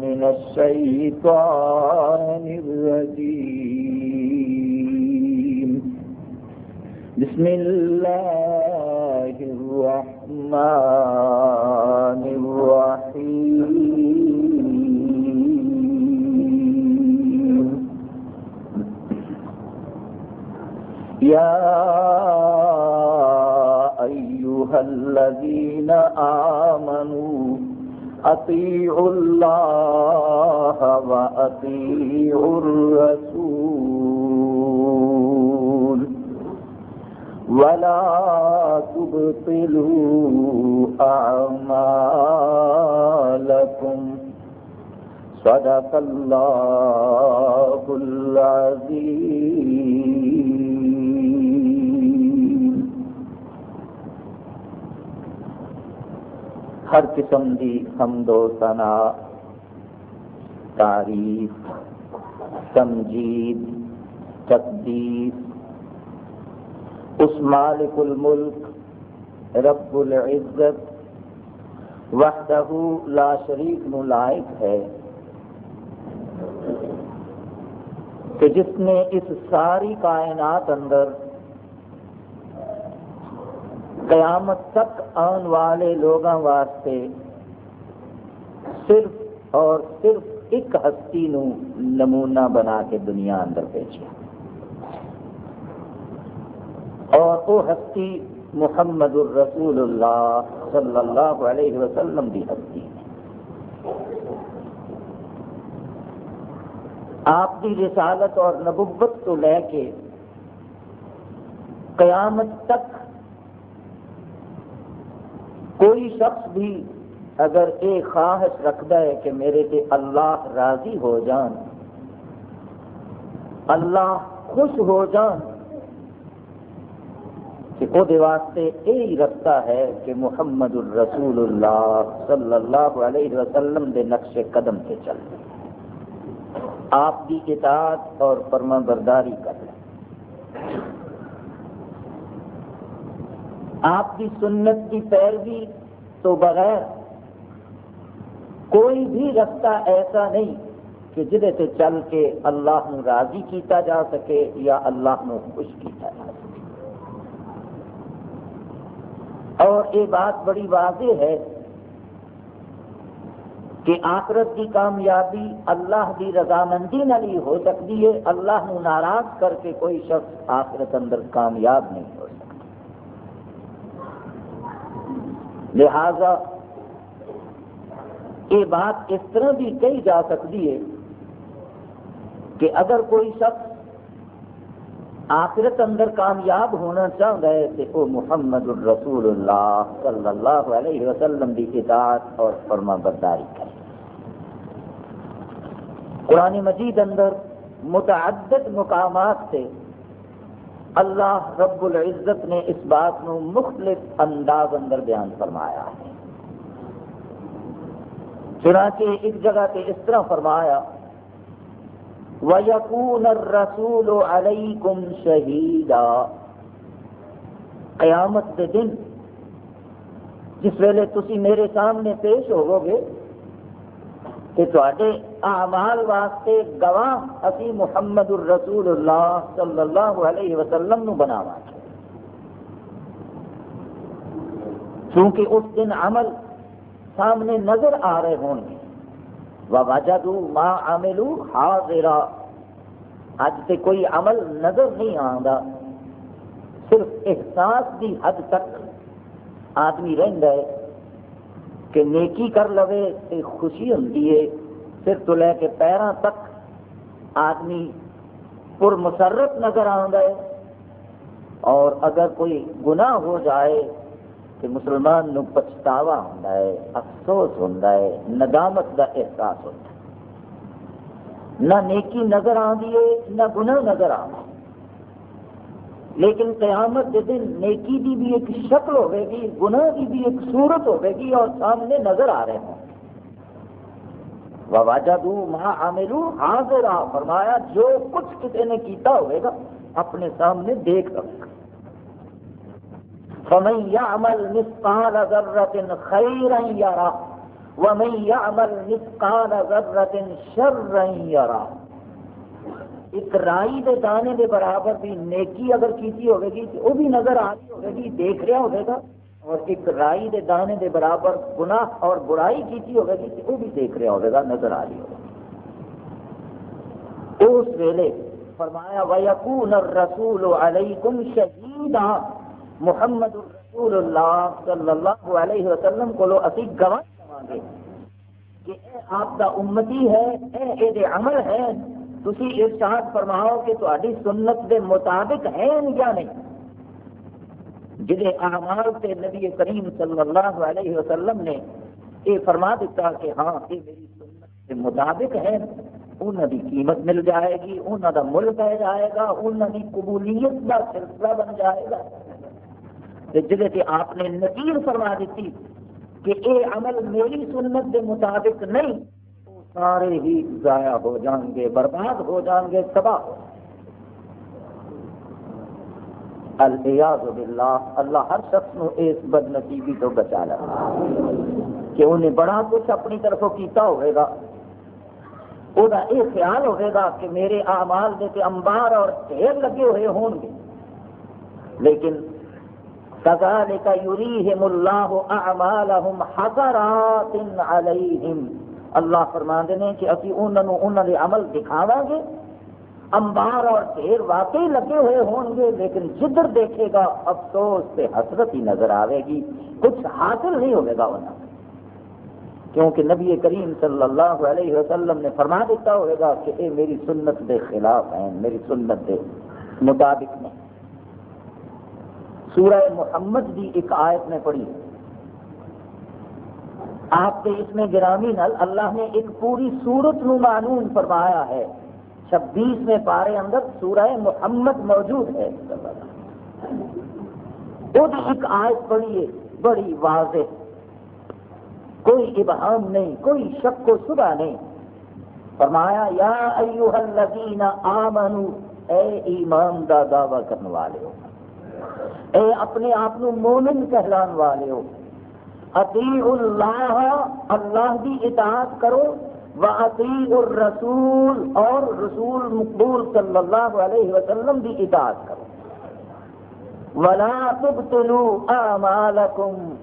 من الشيطان الرجيم. بسم الله الرحمن الرحيم. يا أيها الذين آمنوا أطيعوا الله وأطيعوا الرسول. ولا تبطلوا أعمالكم. صدق الله العظيم. ہر قسم دی حمد و ثنا تعریف تمجید تقدیس اس مالک الملک رب العزت وحدہ لا شریک نلائق ہے کہ جس نے اس ساری کائنات اندر قیامت تک آن والے لوگوں واسطے صرف اور صرف ایک ہستی نو نمونہ بنا کے دنیا اندر بھیجا اور وہ ہستی محمد الرسول اللہ صلی اللہ علیہ وسلم کی ہستی ہے۔ آپ کی رسالت اور نبوت تو لے کے قیامت تک کوئی شخص بھی اگر یہ خواہش رکھتا ہے کہ میرے تے اللہ راضی ہو جان، اللہ خوش ہو جان، کہ وہ واسطے یہی رستہ ہے کہ محمد الرسول اللہ صلی اللہ علیہ وسلم دے نقش قدم سے چل۔ آپ کی اطاعت اور فرما برداری کر لیں۔ آپ کی سنت کی پیروی تو بغیر کوئی بھی رستہ ایسا نہیں کہ جہے سے چل کے اللہ نو راضی کیتا جا سکے یا اللہ نو خوش کیتا جا سکے۔ اور یہ بات بڑی واضح ہے کہ آخرت کی کامیابی اللہ کی رضامندی نالی ہو سکتی ہے، اللہ نو ناراض کر کے کوئی شخص آخرت اندر کامیاب نہیں ہو سکتا لہذا یہ بات اس طرح بھی کہی جا سکتی ہے کہ اگر کوئی شخص آخرت اندر کامیاب ہونا چاہتا ہے تو وہ محمد الرسول اللہ صلی اللہ علیہ وسلم کی اطاعت اور فرما برداری کرے۔ قرآن مجید اندر متعدد مقامات سے اللہ رب العزت نے اس بات نو مختلف انداز اندر بیان فرمایا ہے۔ چنانچہ ایک جگہ تے اس طرح فرمایا، وَيَكُونَ الرَّسُولُ عَلَيْكُمْ شَهِيدًا۔ قیامت کے دن جس ویلے تسی میرے سامنے پیش ہوو گے کہ تے اعمال واسطے گواہ اسی محمد الرسول اللہ صلی اللہ علیہ وسلم نو بناوا چونکہ اس دن عمل سامنے نظر آ رہے ہوں گے۔ وَوَجَدُوا مَا عَمِلُوا حَاضِرًا۔ اج تے کوئی عمل نظر نہیں آتا صرف احساس کی حد تک آدمی رہتا ہے کہ نیکی کر لوے تو خوشی ہوتی ہے۔ سر تو لے کے پیروں تک آدمی پر مسرت نظر آتا ہے۔ اور اگر کوئی گناہ ہو جائے تو مسلمان نو پچھتاوا ہوتا ہے، افسوس ہوتا ہے، ندامت کا احساس ہوتا ہے۔ نہ نیکی نظر آتی ہے، نہ گناہ نظر آتا لیکن قیامت کے دن نیکی کی بھی ایک شکل ہوے گی، گناہ کی بھی ایک صورت ہوے گی اور سامنے نظر آ رہے ہیں وواجدو ماں عاملو حاضر فرمایا، جو کچھ کسی نے کیتا ہوئے گا، اپنے سامنے دیکھ رکھ۔ فمن يعمل مثقال ذرة خيرا يرى۔ ایک رائی دے دانے دے برابر بھی نیکی اگر کیتی ہوئے گی، تو وہ بھی نظر آ رہی ہوئے گی، دیکھ رہا ہوئے گا۔ اور ایک رائی دے دانے دے برابر گناہ اور برائی کیتی ہوئے گی تو وہ بھی دیکھ رہا ہوئے گا نظر آ رہی ہوگا اس ویلے فرمایا، وَيَكُونَ الرَّسُولُ عَلَيْكُمْ شَهِيدًا۔ محمد رسول اللہ صلی اللہ علیہ وسلم کو لو اسی گواہ گے کہ اے آپ کا امتی ہے، اے اے عمل ہے۔ تھی ارشاد فرماؤ کہ تاری سنت دے مطابق ہیں یا نہیں؟ جہے اعمال سے نبی کریم صلی اللہ علیہ وسلم نے یہ فرما دیتا کہ ہاں یہ میری سنت کے مطابق ہے۔ انہوں کی قیمت مل جائے گی انہوں کا مل پہ جائے گا انہوں کی قبولیت کا سلسلہ بن جائے گا۔ جہے آپ نے نکیر فرما دیتی کہ یہ عمل میری سنت کے مطابق نہیں سارے ہی ضائع ہو جان گے، برباد ہو جان گے، تباہ ہو الیاز باللہ، اللہ ہر شخص نو اس بد نصیبی تو بچا لے۔ کہ انہیں بڑا کچھ اپنی طرف کیتا ہوئے گا۔ وہ یہ خیال ہوئے گا کہ میرے اعمال دے کے انبار اور ڈھیر لگے ہوئے ہون گے۔ لیکن كذلك يريهم الله اعمالهم حسرات عليهم اللہ فرما نے کہ ابھی انہوں انہوں نے عمل دکھاوا گے۔ امبار اور ڈھیر واقعی لگے ہوئے ہون گے، لیکن جدھر دیکھے گا، افسوس سے حسرت ہی نظر آئے گی۔ کچھ حاصل نہیں ہوگا گا انہیں کیونکہ نبی کریم صلی اللہ علیہ وسلم نے فرما دیتا ہوئے گا کہ اے میری سنت دے خلاف ہیں، میری سنت دے مطابق نہیں سورہ محمد بھی ایک آیت میں پڑھی۔ آپ کے اس میں گرامی نل اللہ نے ایک پوری سورت نو معلوم فرمایا ہے۔ چھبیس میں پارے اندر سورہ محمد موجود ہے۔ وہ ایک آیت پڑھی ہے بڑی واضح۔ کوئی ابہام نہیں، کوئی شک و شبہ نہیں۔ فرمایا، یا ایوہ الذین آمنو، اے ایمان دا دعویٰ کرنے والے ہو۔ اے اپنے آپ مومن کہلان والے ہو۔ عطی اللہ اللہ کی اطاعت کرو۔ و الرسول اور رسول مقبول صلی اللہ علیہ وسلم کی اطاعت کرو۔ ولا تبتلوا اعمالکم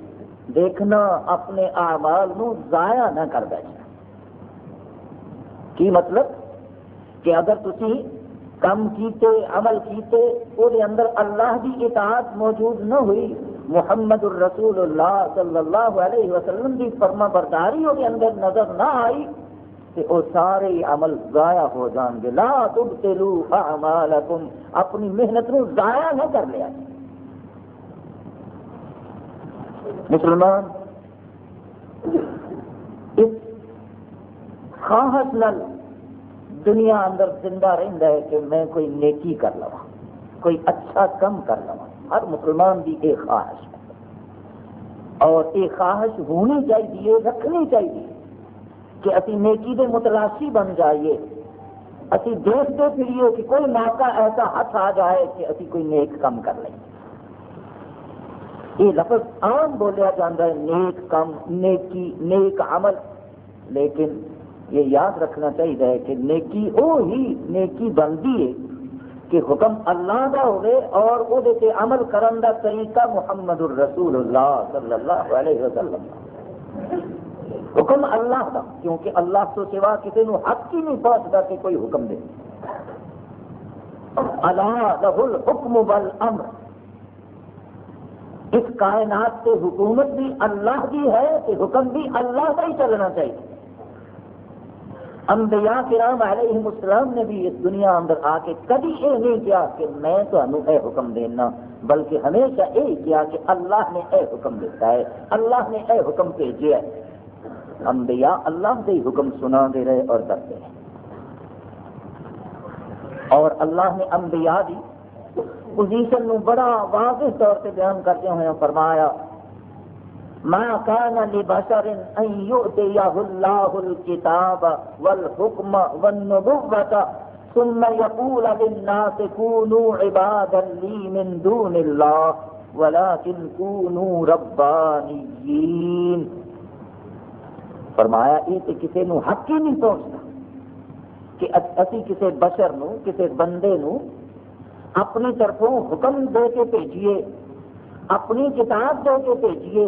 دیکھنا اپنے اعمال نو ضائع نہ کر بیٹھنا۔ کی مطلب؟ کہ اگر تسی کم کیتے، عمل کیتے وہ اندر اللہ کی اطاعت موجود نہ ہوئی، محمد الرسول اللہ صلی اللہ علیہ وسلم کی فرما برداری وہ اندر نظر نہ آئی کہ وہ سارے عمل ضائع ہو جان گے۔ لا تبتلو اعمالکم۔ اپنی محنت نو ضائع نہ کر لیا۔ مسلمان، اس خواہش نل دنیا اندر زندہ رہتا ہے کہ میں کوئی نیکی کر لوا کوئی اچھا کم کر لوا ہر مسلمان کی ایک خواہش ہے۔ اور ایک خواہش ہونی چاہیے، رکھنی چاہیے۔ کہ اسی نیکی دے متلاشی بن جائیے۔ اسی دیکھتے پھریے کہ کوئی موقع ایسا ہاتھ آ جائے کہ اسی کوئی نیک کم کر لیں یہ لفظ عام بولیا جاتا ہے، نیک کم، نیکی، نیک عمل۔ لیکن یہ یاد رکھنا چاہیے کہ نیکی وہ ہی نیکی بنتی ہے کہ حکم اللہ کا ہوئے اور وہ عمل کرن دا طریقہ محمد الرسول اللہ صلی اللہ علیہ وسلم۔ حکم اللہ کا، کیونکہ اللہ تو سوا کسی نو حق ہی نہیں پہنچتا کہ کوئی حکم دے۔ اللہ لہ الحکم والامر۔ اس کائنات سے حکومت بھی اللہ کی ہے، کہ حکم بھی اللہ کا ہی چلنا چاہیے۔ انبیاء کرام علیہ السلام نے بھی اس دنیا اندر آ کے کبھی یہ نہیں کیا کہ میں تمہیں اے حکم دینا، بلکہ ہمیشہ یہ کیا کہ اللہ نے اے حکم دیتا ہے، اللہ نے اے حکم بھیجے ہے۔ انبیاء اللہ کے حکم سنا دے رہے اور کرتے ہیں اور اللہ نے انبیاء دی پوزیشن نو بڑا واضح طور سے بیان کرتے ہوئے فرمایا، ما كان لبشر ان يؤتيه الله الكتاب والحكم والنبوة ثم يقول للناس كونوا عبادا لي من دون الله ولكن كونوا ربانيين۔ فرمایا، یہ تو کسی نو حق ہی نہیں پہنچتا کہ اسی کسی بشر نو کسی بندے نو اپنی طرفوں حکم دے کے بھیجیے، اپنی کتاب دے کے بھیجیے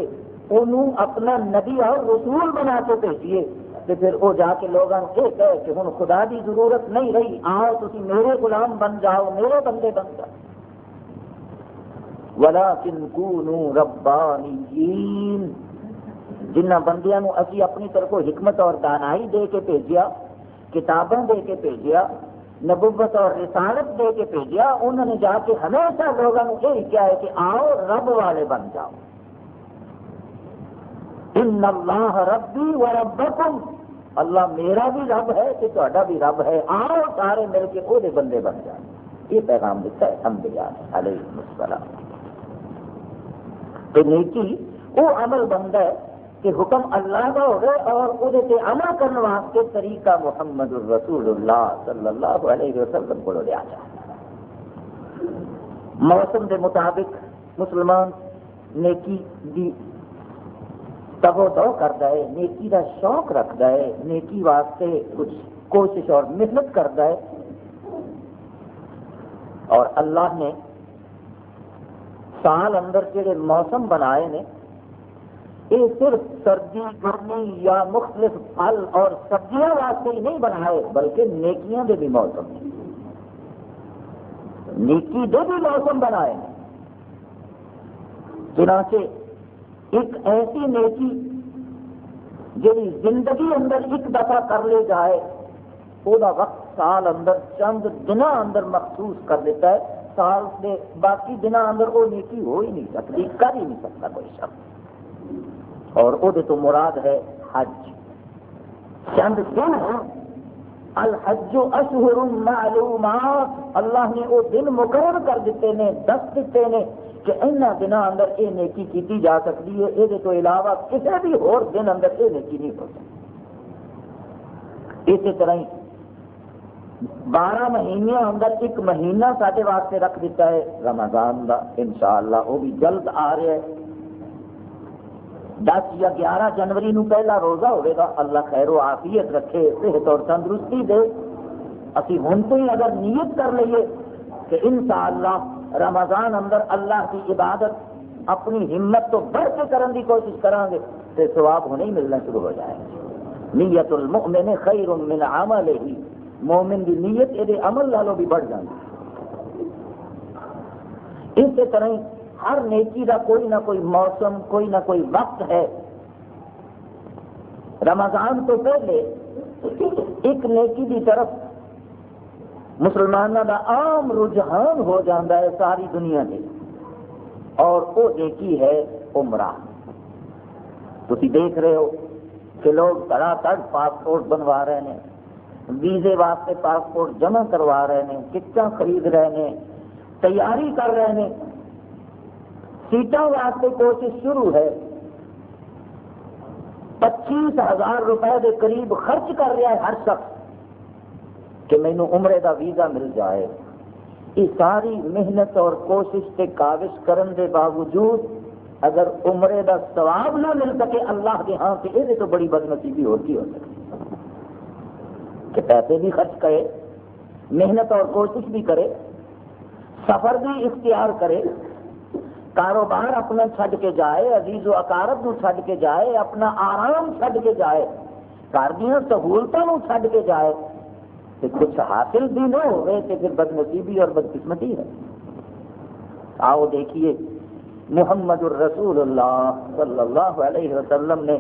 انہوں اپنا نبی اور رسول بنا کے بھیجیے۔ تو پھر وہ جا کے لوگوں یہ کہے کہ ہوں خدا کی ضرورت نہیں رہی، آؤ تھی میرے غلام بن جاؤ، میرے بندے بن جاؤ۔ ولا کنکو ربانیین جنہ بندیاں اسی اپنی طرف حکمت اور دانائی دے کے بھیجیا کتابیں دے کے بھیجیا، نبوت اور رسالت دے کے بھیجیا، انہوں نے جا کے ہمیشہ لوگوں یہ کیا ہے کہ آؤ، رب والے بن جاؤ۔ ان اللہ ربی و ربکم، اللہ میرا بھی رب ہے کہ تا بھی رب ہے۔ آؤ، سارے مل کے وہ بندے بن جائیں یہ پیغام دیتا ہے انبیاء علیہ السلام۔ تو نیکی، وہ عمل بنتا ہے کہ حکم اللہ کا ہوگا اور وہ عمل کرنے واسطے طریقہ محمد الرسول اللہ صلی اللہ علیہ وسلم کو لیا جائے۔ موسم کے مطابق مسلمان نیکی دی تبو دو کرتا ہے، نیکی کا شوق رکھتا ہے، نیکی واسطے کچھ کوشش اور محنت کرتا ہے۔ اور اللہ نے سال اندر جڑے موسم بنائے نے یہ صرف سردی گرمی یا مختلف پھل اور سبزیاں واسطے ہی نہیں بنائے، بلکہ نیکیاں دے بھی موسم نیکی دے بھی موسم بنائے۔ چنانچہ ایک ایسی نیکی جی زندگی اندر ایک دفعہ کر لے جائے وہ وقت سال اندر چند دن اندر مخصوص کر دیتا ہے۔ سال کے باقی دن اندر وہ نیکی ہو ہی نہیں سکتی، کر ہی نہیں سکتا کوئی شخص۔ اور وہ تو مراد ہے حج۔ چند دن الحج اشہر معلومات۔ اللہ نے وہ دن مقرر کر دیتے ہیں، دس دیتے ہیں کہ ان دنوں اندر یہ نیکی کی جا سکتی ہے۔ یہ تو علاوہ کسی بھی اور دن اندر یہ نیکی نہیں ہو سکتی۔ اسی طرح ہی بارہ مہینے اندر ایک مہینہ سارے واسطے رکھ دیتا ہے۔ رمضان کا انشاءاللہ وہ بھی جلد آ رہا ہے۔ دس یا گیارہ جنوری نو پہلا روزہ ہوئے گا، اللہ خیر و عافیت رکھے، صحت اور تندرستی دے۔ اسی ہوں تو ہی اگر نیت کر لیے کہ انشاءاللہ رمضان اندر اللہ کی عبادت اپنی ہمت تو بڑھ کے کرنے کی کوشش کریں گے تو سواب ہونے ہی ملنا شروع ہو جائے۔ گا نیت المؤمن خیر من عمل ہی مومن کی نیت یہ عمل لالو بھی بڑھ جائے اس طرح ہر نیکی کا کوئی نہ کوئی موسم، کوئی نہ کوئی وقت ہے۔ رمضان تو پہلے ایک نیکی کی طرف مسلمانوں کا عام رجحان ہو جاتا ہے ساری دنیا میں۔ اور وہ نیکی ہے عمرہ۔ تھی دیکھ رہے ہو کہ لوگ طرح تر پاسپورٹ بنوا رہے ہیں، ویزے واسطے پاسپورٹ جمع کروا رہے ہیں کچا خرید رہے ہیں، تیاری کر رہے ہیں۔ سیٹوں واسطے کوشش شروع ہے۔ پچیس ہزار روپے کے قریب خرچ کر رہا ہے ہر شخص کہ مینو عمرے کا ویزا مل جائے۔ یہ ساری محنت اور کوشش سے کاوش کرن دے باوجود اگر عمرے کا ثواب نہ مل سکے اللہ کے ہاں تو یہ تو بڑی بد نصیبی ہوتی ہو سکتی کہ پیسے بھی خرچ کرے، محنت اور کوشش بھی کرے، سفر بھی اختیار کرے۔ کاروبار اپنا چھڈ کے جائے، عزیز و اکارت چھڈ کے جائے، اپنا آرام چھڈ کے جائے، گھر دیا سہولتوں چھڈ کے جائے تو کچھ حاصل بھی نہ ہوئے تو پھر بد نصیبی اور بدقسمتی ہے۔ آؤ دیکھیے، محمد الرسول اللہ صلی اللہ علیہ وسلم نے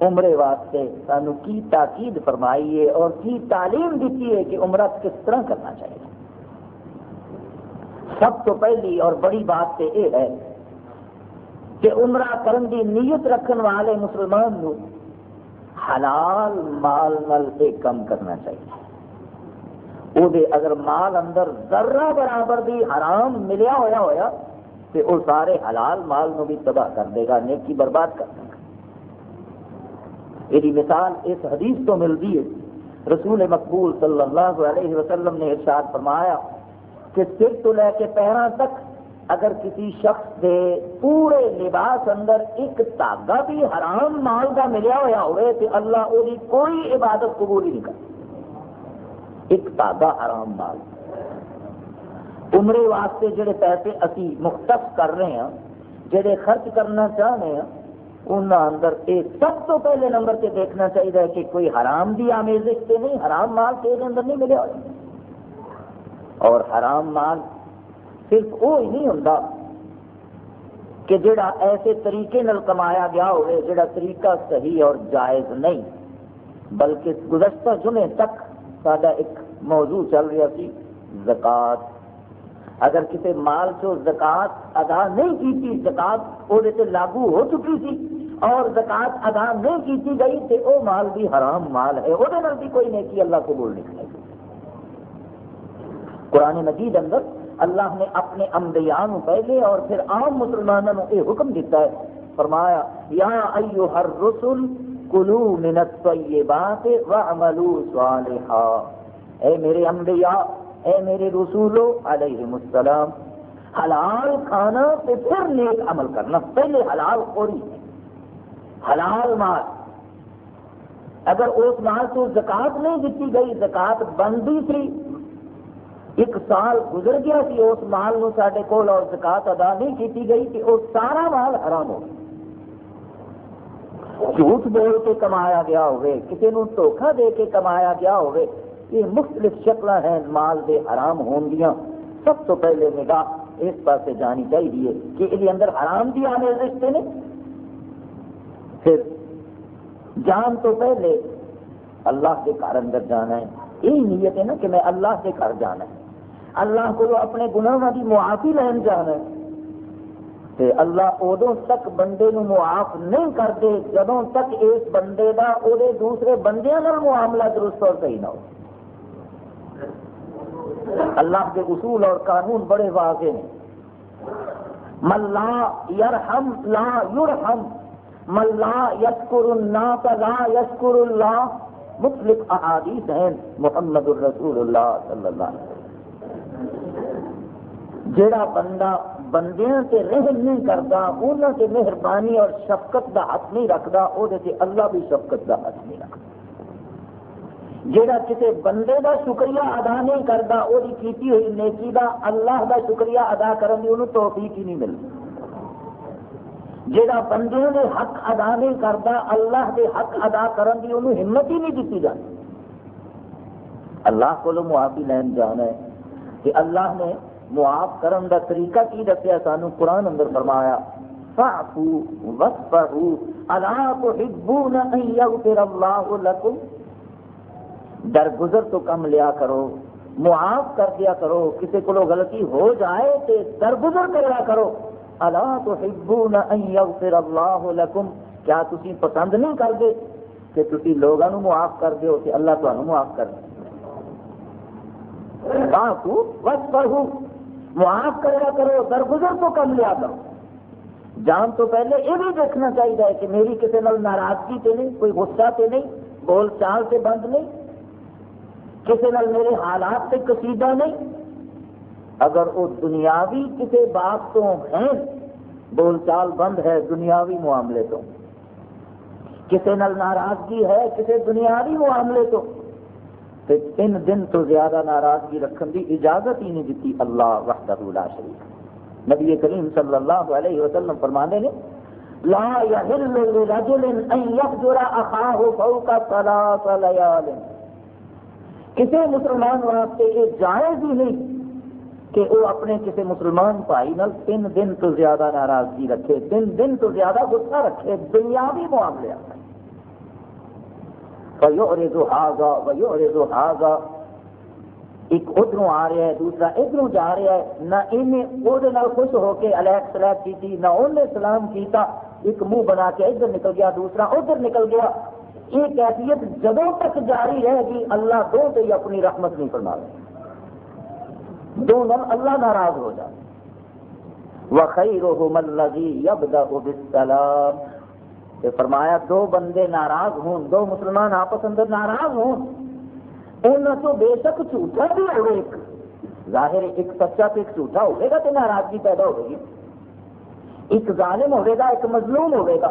عمرے واسطے سانو کی تاکید فرمائی ہے اور کی تعلیم دیتی ہے کہ عمرہ کس طرح کرنا چاہیے۔ سب تو پہلی اور بڑی بات تو یہ ہے کہ عمرہ کرن دی نیت رکھن والے مسلمان نو حلال مال نل ایک کم کرنا چاہیے۔ وہ اگر مال اندر ذرہ برابر بھی حرام ملیا ہوا ہوا تو وہ سارے حلال مال نو بھی تباہ کر دے گا، نیکی برباد کر دے گا۔ یہ مثال اس حدیث تو ملتی ہے۔ رسول مقبول صلی اللہ علیہ وسلم نے ارشاد فرمایا کہ سر تو لے کے پیروں تک اگر کسی شخص دے پورے لباس اندر ایک دھاگا بھی حرام مال کا ملیا ہوا ہوئے تو اللہ وہ کوئی عبادت قبول نہیں کرتا۔ ایک دھاگا حرام مال۔ عمرے واسطے جڑے پیسے اسی مختص کر رہے ہیں، جڑے خرچ کرنا چاہ رہے ہیں انہوں اندر یہ سب تو پہلے نمبر سے دیکھنا چاہیے کہ کوئی حرام دی آمیزش سے نہیں، حرام مال سے اندر نہیں ملے ہوئے اور حرام مال صرف وہ ہی نہیں ہوں کہ جڑا ایسے طریقے نل کمایا گیا ہوئے، جڑا طریقہ صحیح اور جائز نہیں، بلکہ گزشتہ جمعے تک سارا ایک موضوع چل رہا سی، زکات۔ اگر کسی مال چو زکات ادا نہیں کی تھی زکات وہ لاگو ہو چکی تھی اور زکات ادا نہیں کی گئی تو وہ مال بھی حرام مال ہے وہ بھی کوئی نیکی اللہ کو بول نکلے گی۔ قرآن مجید اندر اللہ نے اپنے انبیاء پہلے اور پھر عام مسلمانوں کو یہ حکم دیتا ہے۔ فرمایا، یا ایو ہر رسول کلو منت الطیبات وعملوا صالحا۔ اے میرے انبیاء، اے میرے رسولو علیہ السلام، حلال کھانا تو پھر نیک عمل کرنا۔ پہلے حلال خوری، حلال مال۔ اگر اس مال تو زکات نہیں دیتی گئی، زکات بندی تھی ایک سال گزر گیا سی، اس مال نو سڈے کول اور زکات ادا نہیں کی گئی کہ وہ سارا مال حرام ہو جھوٹ بول کے کمایا گیا ہوئے، کسی نو دھوکھا دے کے کمایا گیا ہوئے، یہ مختلف شکل ہیں، مال دے حرام ہون گیا سب تو پہلے نگاہ اس پاس جانی چاہیے کہ یہ اندر حرام کی آنے رشتے نے۔ پھر جان تو پہلے اللہ کے گھر اندر جانا ہے۔ یہی نیت ہے نا کہ میں اللہ کے گھر جانا ہے۔ اللہ کو اپنے گناہ کی معافی لین جانا ہے۔ تے اللہ ادو تک بندے نو معاف نہیں کرتے، جدوں تک اس بندے کا وہ دوسرے بندے معاملہ درست اور صحیح نہ ہو۔ اللہ کے اصول اور قانون بڑے واضح ہیں۔ ملا یرحم لا یرحم ملا یشکر الناس لا یشکر اللہ مختلف احادیث ہیں۔ محمد الرسول اللہ صلی اللہ علیہ وسلم۔ جڑا بندہ بندیاں سے رحم نہیں کرتا انہوں سے مہربانی اور شفقت کا ہاتھ نہیں رکھتا وہ اللہ بھی شفقت کا ہاتھ نہیں رکھتا جہاں کسی بندے کا شکریہ ادا نہیں کرتا وہ کیتی ہوئی نیکی کا اللہ کا شکریہ ادا کرنے کی انہوں توفیق ہی نہیں ملتی جہاں بندے کے حق ادا نہیں کرتا اللہ کے حق ادا کرنے کی انہوں ہمت ہی نہیں دیتی جاتی اللہ کو معافی لین جانا ہے کہ اللہ نے معاف کرن کا طریقہ کی دسیا، سانو قرآن اندر فرمایا فَعْفُوا وَاسْفَحُوا أَلَا تُحِبُّونَ أَن يَغْفِرَ اللَّهُ لَكُمْ درگزر تو کم لیا کرو، معاف کر دیا کرو، کسی کو غلطی ہو جائے تو درگزر کریا کرو۔ اللہ تو اللہ لکم؟ کیا تسی پسند نہیں کرتے کہ تسی لوگوں معاف کر دیو، کہ اللہ تمہیں معاف کر دے؟ بس پڑھو معاف کریا کرو، درگزر تو کم لیا کرو۔ جان تو پہلے یہ بھی دیکھنا چاہیے کہ میری کسی ناراضگی تے نہیں، کوئی غصہ تے نہیں، بول چال سے بند نہیں۔ کسی نال میرے حالات سے کسیدہ نہیں۔ اگر وہ دنیاوی کسی بات تو ہیں، بول چال بند ہے دنیاوی معاملے تو۔ کسی نال ناراضگی ہے، کسی دنیاوی معاملے تو۔ تین دن تو زیادہ ناراضگی رکھنے کی اجازت ہی نہیں دیتی اللہ وحدہ لا شریف نبی کریم صلی اللہ علیہ وسلم فرمانے نے، لا يحل لرجل ان يفجر اخاه فوق ثلاث ليال کسی مسلمان واسطے یہ جائز ہی نہیں کہ وہ اپنے کسی مسلمان بھائی نال تین دن تو زیادہ ناراضگی رکھے، تین دن تو زیادہ غصہ رکھے، دنیاوی معاملے وَيُعْرِضُ هَذَا وَيُعْرِضُ هَذَا۔ ایک ادھر آ رہا ہے، دوسرا ادھر جا رہا ہے۔ نہ انہیں وہ خوش ہو کے الیک سلیک کی نہ انہیں سلام کیتا۔ ایک منہ بنا کے ادھر نکل گیا، دوسرا ادھر نکل گیا۔ یہ کیفیت جدوں تک جاری رہے گی، اللہ دو سے ہی اپنی رحمت نہیں فرما رہے۔ دو نل اللہ ناراض ہو جائے۔ وخیرہم الذی یبدأ بالسلام۔ کہ فرمایا دو بندے ناراض ہوں، دو مسلمان آپس اندر ناراض ہوں۔ ان تو بے شک جھوٹا بھی ہو ایک۔ ظاہر ایک سچا تو ایک جھوٹا ہوگا تو ناراضگی پیدا ہوگی ایک ظالم ہوگا ایک مظلوم ہوگا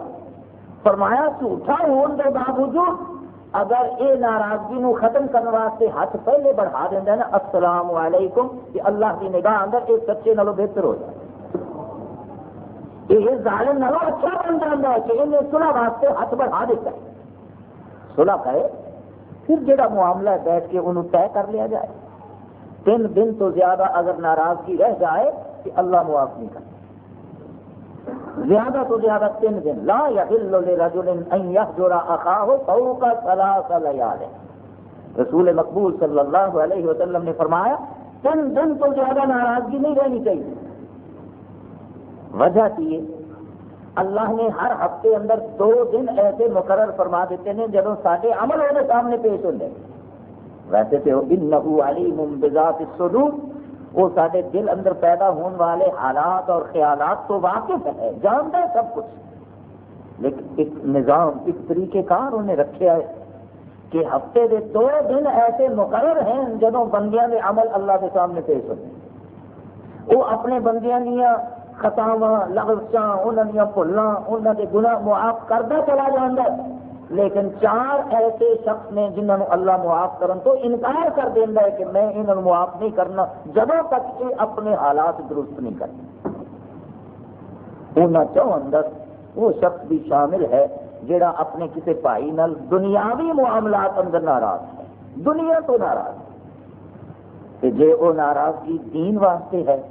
فرمایا جھوٹا ہونے کے باوجود اگر یہ ناراضگی نو ختم کرنے واسطے ہاتھ پہلے بڑھا دینا نا، السلام علیکم، کہ اللہ کی نگاہ اندر یہ سچے نالو بہتر ہو جائے۔ کہ یہ ظالم نالو اچھا بن جاتا ہے کہ انہیں سلح واسطے ہاتھ بڑھا دیتا ہے؟ سلح کرے، پھر جڑا معاملہ ہے، بیٹھ کے انہوں طے کر لیا جائے۔ تین دن تو زیادہ اگر ناراضگی رہ جائے کہ اللہ معاف نہیں کرتا۔ زیادہ تو زیادہ تین دن۔ لا یا رجل ان یحجر اخاہ فوق ثلاث لیال۔ رسول مقبول صلی اللہ علیہ وسلم نے فرمایا، تین دن تو زیادہ ناراضگی نہیں رہنی چاہیے۔ وجہ کی اللہ نے ہر ہفتے اندر دو دن ایسے مقرر فرما دیتے ہیں جب سارے عمل وہ سامنے پیش ہوتے ویسے تو انہو علیم بذات الصدور، وہ سارے دل اندر پیدا ہونے والے حالات اور خیالات تو واقف ہے جانتا ہے سب کچھ۔ لیکن ایک نظام، ایک طریقہ کار انہیں رکھے ہے کہ ہفتے دے دو دن ایسے مقرر ہیں جدو بندیاں دے عمل اللہ کے سامنے پیش ہوتے ہیں وہ اپنے بندیاں دیا خطاواں، لغزشاں انہوں نے بھولنا انہوں کے گناہ معاف کرتا چلا جاتا ہے۔ لیکن چار ایسے شخص نے جنہوں نے اللہ معاف کرن تو انکار کر دینا ہے کہ میں انہوں معاف نہیں کرنا جب تک یہ اپنے حالات درست نہیں کرتے انہوں چاہ اندر وہ شخص بھی شامل ہے جڑا اپنے کسی بھائی نال دنیاوی معاملات اندر ناراض ہے۔ دنیا تو ناراض ہے۔ جے وہ ناراضگی دین واسطے ہے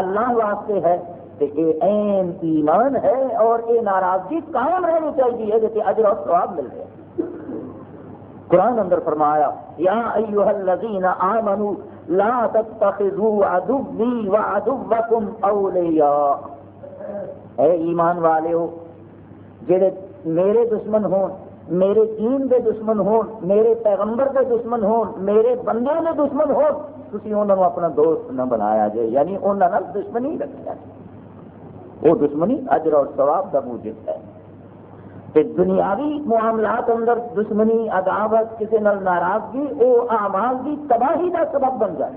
اللہ واسطے ہے یہ این ایمان ہے اور یہ ناراضگی قائم رہنی چاہیے ہے یہ اجر اور ثواب مل رہے قرآن اندر فرمایا، یا ایوہ الذین آمنوا لا تتخذوا عدوی وعدوکم اولیاء۔ اے ایمان والے ہو، جڑے میرے دشمن ہون میرے دین دے دشمن ہون میرے پیغمبر دے دشمن ہون میرے بندے دے دشمن ہون تھی انہوں اپنا دوست نہ بنایا جائے یعنی انہوں نے دشمنی رکھا وہ دشمنی اجر اور ثواب کا موجب ہے۔ کہ دنیاوی معاملات اندر دشمنی، عداوت، کسی نال ناراضگی، وہ آواز کی تباہی کا سبب بن جائے۔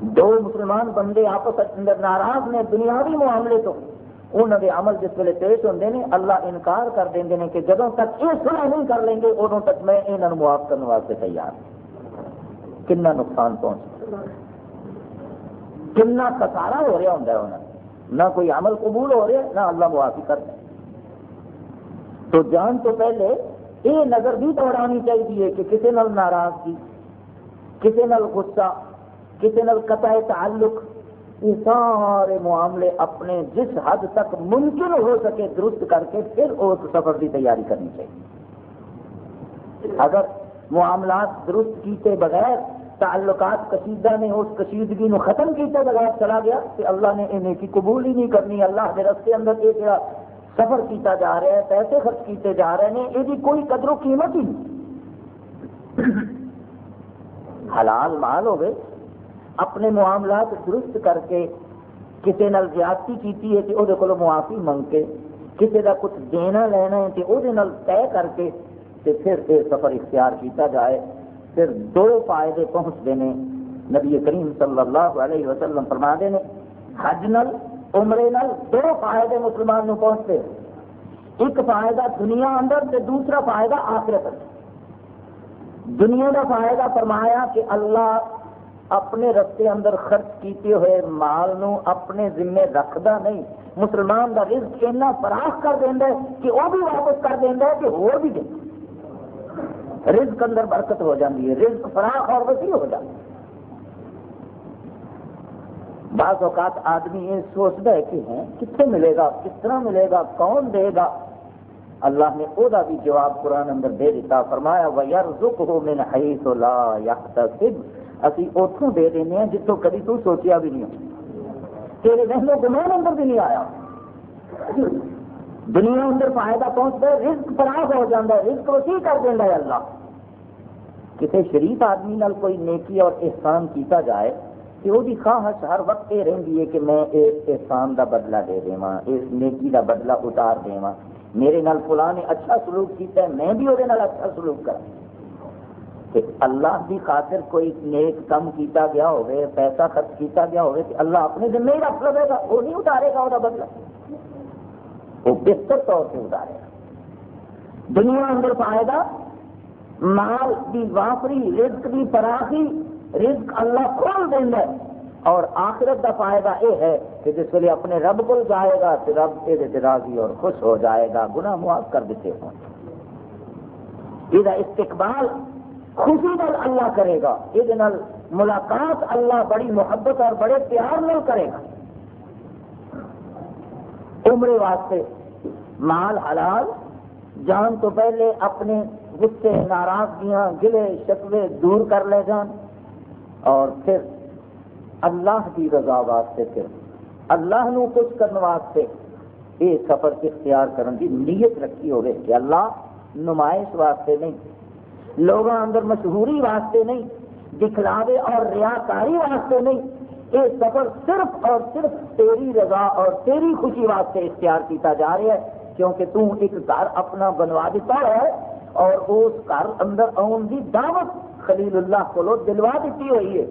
دو مسلمان بندے آپس اندر ناراض نے دنیاوی معاملے تو انہوں نے عمل جس ویلے پیش ہوتے ہیں اللہ انکار کر دیں کہ جدوں تک یہ سنا نہیں کر لیں گے ادوں تک میں یہاں معاف کرنے واسطے تیار ہوں۔ کنا نقصان پہنچ کنا کسارا ہو رہا ہوں انہیں نہ کوئی عمل قبول ہو رہا نہ اللہ معافی کر دیں تو جان تو پہلے یہ نظر بھی دوڑانی چاہیے کہ کسی نال ناراضگی، کسی نال غصہ، کسی نال قطع تعلق، یہ سارے معاملے اپنے جس حد تک ممکن ہو سکے درست کر کے پھر اس سفر کی تیاری کرنی چاہیے۔ اگر معاملات درست کیتے بغیر تعلقات کشیدہ نے اس کشیدگی نو ختم کیتے بغیر چلا گیا کہ اللہ نے انہیں کی قبول ہی نہیں کرنی، اللہ کے رستے اندر یہ جڑا سفر کیتا جا رہا ہے، پیسے خرچ کیتے جا رہے ہیں، یہ کوئی قدر و قیمت ہی نہیں۔ حلال مال ہوئے، اپنے معاملات درست کر کے کسی نال زیادتی کیتی ہے کہ وہ معافی منگ کے کسی کا کچھ دینا لینا ہے کہ وہ طے کر کے تے پھر یہ سفر اختیار کیتا جائے۔ پھر دو فائدے پہنچتے ہیں۔ نبی کریم صلی اللہ علیہ وسلم فرما دے حج نل عمرے نل دو فائدے مسلمان نو پہنچتے ہیں۔ ایک فائدہ دنیا اندر تے دوسرا فائدہ آخرت دنیا کا فائدہ فرمایا کہ اللہ اپنے رستے اندر خرچ کیتے ہوئے مال نو اپنے ذمے رکھدا نہیں۔ مسلمان دا رزق اتنا فراخ کر دینا ہے کہ وہ بھی واپس کر دینا ہے کہ اور بھی دے رزق اندر برکت ہو جاتی ہے، رزق فراخ اور وسیع ہو جاتا ہے۔ بعض اوقات آدمی یہ سوچتا ہے کہ ہیں کتنے ملے گا کس طرح ملے گا، کون دے گا؟ اللہ نے وہ بھی جواب قرآن اندر دے دیتا، فرمایا، وَيَرْزُقْهُ مِنْ حَيْثُ لَا يَحْتَسِبْ۔ اسی اتوں دے دینے ہیں جتوں کبھی تو سوچیا بھی نہیں تیرے ذہنوں گمان اندر بھی نہیں آیا۔ دنیا اندر فائدہ پہنچتا ہے، رزق فراغ ہو جاتا ہے، رزق وسیع کر دینا ہے اللہ۔ کسی شریف آدمی نال کوئی نیکی اور احسان کیتا جائے کہ وہ خواہش ہر وقت یہ رہی ہے کہ میں اس احسان دا بدلہ دے دوا اس نیکی دا بدلہ اتار دوا میرے نال فلاں نے اچھا سلوک کیتا ہے، میں بھی وہ اچھا سلوک کروں کہ اللہ کی خاطر کوئی نیک کم کیتا گیا ہوگی پیسہ خرچ کیتا گیا ہوگی کہ اللہ اپنے ذمہ ہی رکھ لے گا وہ نہیں اتارے گا وہ بدلا وہ بہتر طور سے اتارے گا۔ دنیا اندر پائے گا مال کی وافری، رزق کی فراخی، رزق اللہ کھول دینا اور آخرت کا فائدہ یہ ہے کہ جس ویلے اپنے رب کو جائے گا، تو رب یہ راضی اور خوش ہو جائے گا، گناہ معاف کر دیتے ہوں۔ یہ استقبال خوشی نال اللہ کرے گا یہ ملاقات اللہ بڑی محبت اور بڑے پیار نال کرے گا۔ عمرے واسطے۔ مال حلال، جان تو پہلے اپنے غصے، ناراضگیاں، گلے، شکوے دور کر لے جان، اور پھر اللہ کی رضا واسطے پھر۔ اللہ نو کچھ کرنے واسطے یہ سفر اختیار کرنے کی نیت رکھی ہوگی کہ اللہ نمائش واسطے نہیں لوگوں اندر مشہوری واسطے نہیں، دکھلاوے اور ریاکاری واسطے نہیں یہ سفر صرف اور صرف تیری رضا اور تیری خوشی واسطے اختیار کیتا جا رہا ہے، کیونکہ تو ایک گھر اپنا بنوا دیتا ہے اور اس گھر اندر آن کی دعوت خلیل اللہ کو دلوا دیتی ہوئی ہے۔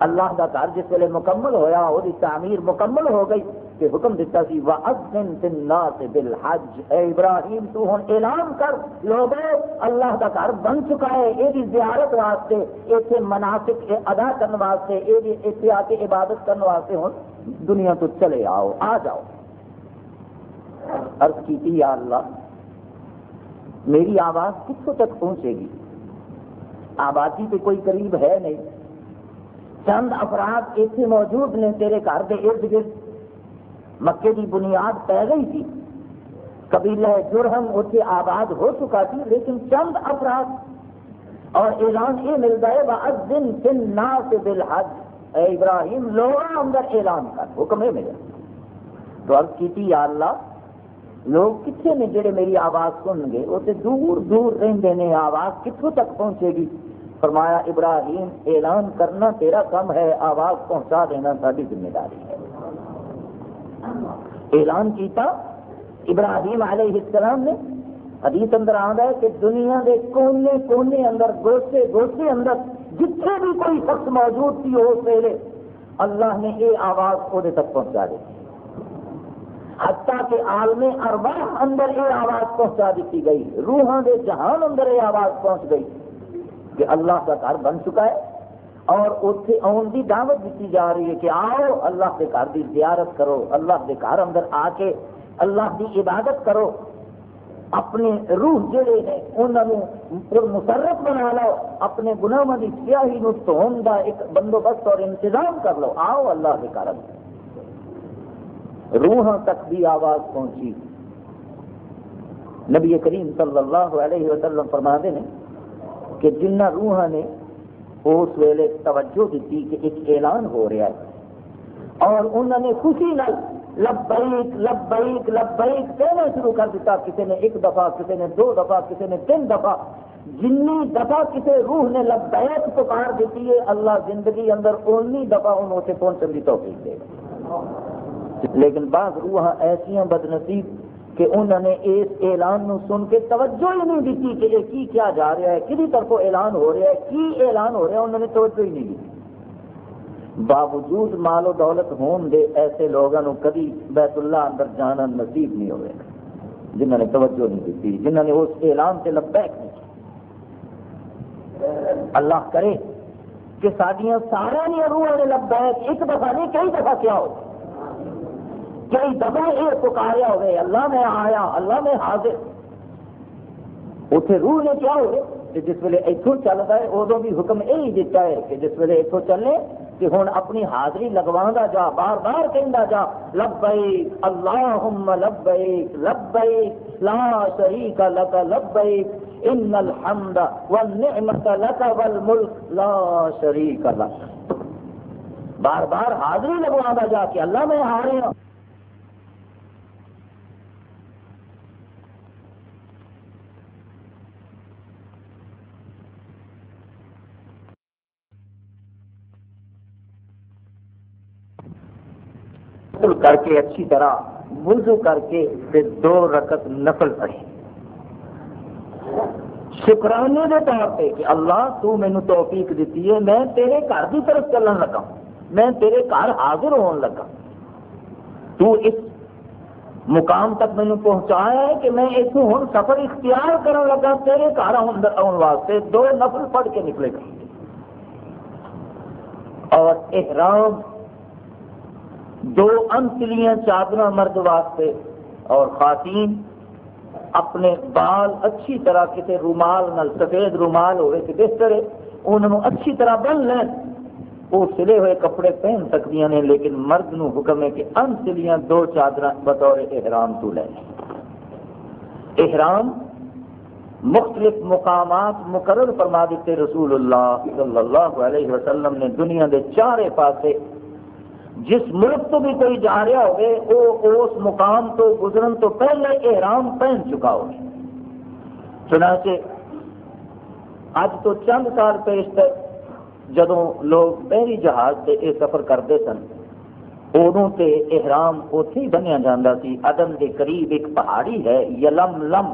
اللہ کا گھر جس ویلے مکمل ہویا، وہ تعمیر مکمل ہو گئی۔ کہ حکم دیتا سی، وَأَذِّن فِي النَّاسِ بِالْحَجِّ۔ اے ابراہیم، تو ہن اعلان کر، لوگو، اللہ کا گھر بن چکا ہے، یہ زیارت واسطے، ایتھے مناسک ادا کرنے واسطے ایتھے آ کے عبادت کرنے واسطے ہن دنیا تو چلے آؤ، آ جاؤ۔ عرض کی تھی، یا اللہ، میری آواز کتوں تک پہنچے گی؟ آبادی پہ کوئی قریب ہے نہیں۔ چند افراد ایسے موجود نے تیرے گھر کے ارد گرد مکے کی بنیاد پی گئی تھی۔ قبیلہ جرہم اتنے آباد ہو چکا تھی، لیکن چند افراد اور اعلان یہ ملتا ہے بعد دن سن نا سے بالحج۔ اے ابراہیم لوگوں اندر اعلان کر حکم یہ ملا تو کی یا اللہ، لوگ کتنے نے جڑے میری آواز سن گے؟ وہ تو دور دور رہتے ہیں آواز کتوں تک پہنچے گی؟ فرمایا، ابراہیم، اعلان کرنا تیرا کم ہے، آواز پہنچا دینا ساری ذمہ داری ہے۔ اعلان کیتا، ابراہیم علیہ السلام نے حدیث اندر آتا ہے کہ دنیا کے کونے کونے اندر گوشے گوشے اندر جتنے بھی کوئی شخص موجود تھی اس ویلے اللہ نے یہ آواز وہ تک پہنچا دی۔ حتیٰ کہ عالم ارواح اندر یہ آواز پہنچا دیتی گئی روحان کے جہان اندر یہ آواز پہنچ گئی کہ اللہ کا گھر بن چکا ہے۔ اور اتنے آن کی دعوت دیتی جا رہی ہے کہ آؤ، اللہ کے گھر کی زیارت کرو، اللہ کے گھر اندر آ کے اللہ کی عبادت کرو۔ اپنے روح جڑے نے انہوں مسرت بنا لو اپنے گناہ کی سیاہی نو دھون کا ایک بندوبست اور انتظام کر لو۔ آؤ اللہ کے گھر روح تک بھی آواز پہنچی۔ نبی کریم صلی اللہ علیہ وسلم فرما دے نے کہ جنہ روح نے اس ویلے توجہ دیتی کہ ایک اعلان ہو رہا ہے۔ اور انہوں نے خوشی نال لبیک لبیک لبیک کہنا شروع کر دیتا۔ کسی نے ایک دفعہ، کسی نے دو دفعہ، کسی نے تین دفعہ۔ جنی دفعہ کسی روح نے لبیک پکار دیتی ہے، اللہ زندگی اندر اونی دفعہ انہوں سے پہنچنے کی توفیق دے۔ لیکن بعض روح ایسا بد نصیب کہ انہوں نے اس اعلان نو سن کے توجہ ہی نہیں دیتی کہ یہ کی کیا جا رہا ہے، کسی طرف اعلان ہو رہا ہے، کی اعلان ہو رہا ہے، انہوں نے توجہ ہی نہیں دی۔ باوجود مال و دولت ہون دے ایسے لوگوں کبھی بیت اللہ اندر جانا نصیب نہیں ہوئے۔ جنہوں نے توجہ نہیں دیتی، جنہوں نے اس اعلان سے لبیک نہیں اللہ کرے کہ سڈیا سارا روح نے لبیک، ایک دفعہ نہیں، کئی دفعہ کیا ہو؟ جی، کئی دفعہ یہ پکاریا ہوئے، اللہ میں آیا، اللہ میں حاضر۔ اتنے روح نے کیا ہوئے؟ کہ جس ویلے اتوں چلتا ہے ادو بھی حکم یہی دیتا ہے کہ جس ویلے اتوں چلے، کہ ہوں اپنی حاضری لگوا جا، بار بار کہہ جا، لبیک، اللہم لبیک لبیک، لا شریک لک لبیک، ان الحمد والنعمت لک والملک، لا شریک لک۔ بار بار حاضری لگوا جا کہ اللہ میں آ رہے ہوں غسل کر کے اچھی طرح وضو کر کے پھر دو رکت نفل پڑھی۔ شکرانے کے طور پہ کہ اللہ تو مینو توفیق دیتی ہے، میں تیرے گھر کی طرف چلن لگا۔ میں تیرے گھر حاضر ہون لگا۔ تو اس مقام تک مینو پہنچایا ہے کہ میں اتوں ہوں سفر اختیار کرنے لگا، تیرے گھر آن واسطے دو نفل پڑھ کے نکلے گا۔ اور احرام دو انتلیاں چادر مرد واسطے اور خواتین اپنے بال اچھی طرح کسی رومال نال، سفید رومال ہوئے تو بہتر ہے انہوں اچھی طرح بن لین، وہ سلے ہوئے کپڑے پہن سکتی ہیں لیکن مرد نو حکم ہے کہ ان سلیاں دو چادر بطور احرام تو لے احرام مختلف مقامات مقرر فرما دیتے رسول اللہ صلی اللہ علیہ وسلم نے دنیا دے چارے پاسے جس ملک تو بھی کوئی جا رہا ہوگے وہ اس مقام تو گزرن تو پہلے احرام پہن چکا ہو چنانچہ اج تو چند سال پیش تک جدو لوگ بحری جہاز سے یہ سفر کرتے سن ادو تے احرام اتے ہی بنیا جاتا سی۔ ادن کے قریب ایک پہاڑی ہے، یلم لم۔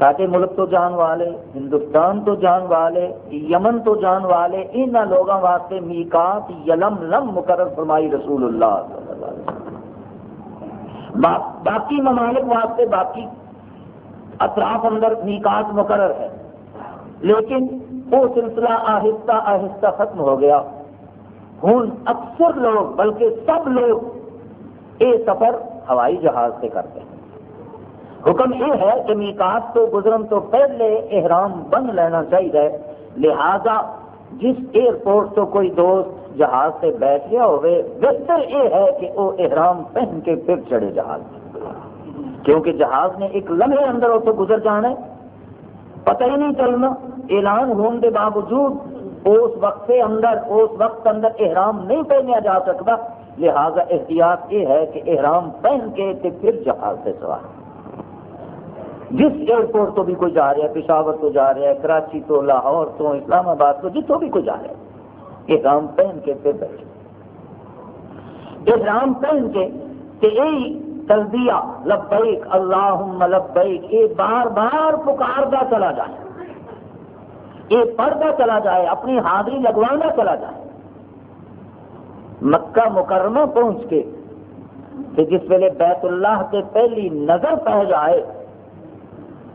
سارے ملک تو جان والے، ہندوستان تو جان والے، یمن تو جان والے ان لوگوں واسطے میکات یلم لم مقرر فرمائی رسول اللہ صلی اللہ علیہ وسلم۔ با باقی ممالک واسطے باقی اطراف اندر میکات مقرر ہے۔ لیکن وہ سلسلہ آہستہ آہستہ ختم ہو گیا۔ ہوں اکثر لوگ، بلکہ سب لوگ یہ سفر ہوائی جہاز سے کرتے ہیں۔ حکم یہ ہے کہ میکات تو گزرن تو پہلے احرام بن لینا چاہیے، لہذا جس ایئرپورٹ تو کوئی دوست جہاز سے بیٹھ گیا ہوئے، بہتر یہ ہے کہ وہ احرام پہن کے پھر چڑھے جہاز کیونکہ جہاز نے ایک لمحے اندر اتو گزر جانا ہے۔ پتہ ہی نہیں چلنا۔ اعلان ہونے کے باوجود اس وقت سے اندر، اس وقت اندر احرام نہیں پہنیا جا سکتا۔ لہذا احتیاط یہ ہے کہ احرام پہن کے پھر جہاز سے سوار جس ایئرپورٹ تو بھی کوئی جا رہا ہے، پشاور تو جا رہا ہے، کراچی تو، لاہور تو، اسلام آباد تو جتوں بھی کوئی جا رہا ہے احرام پہن کے پھر بیٹھے۔ احرام پہن کے کہ یہی تلبیہ، لبیک، اللہم لبیک یہ بار بار پکارتا چلا جائے۔ یہ پڑھتا چلا جائے، اپنی حاضری لگوانا چلا جائے۔ مکہ مکرمہ پہنچ کے کہ جس ویلے بیت اللہ سے پہلی نظر پہ جائے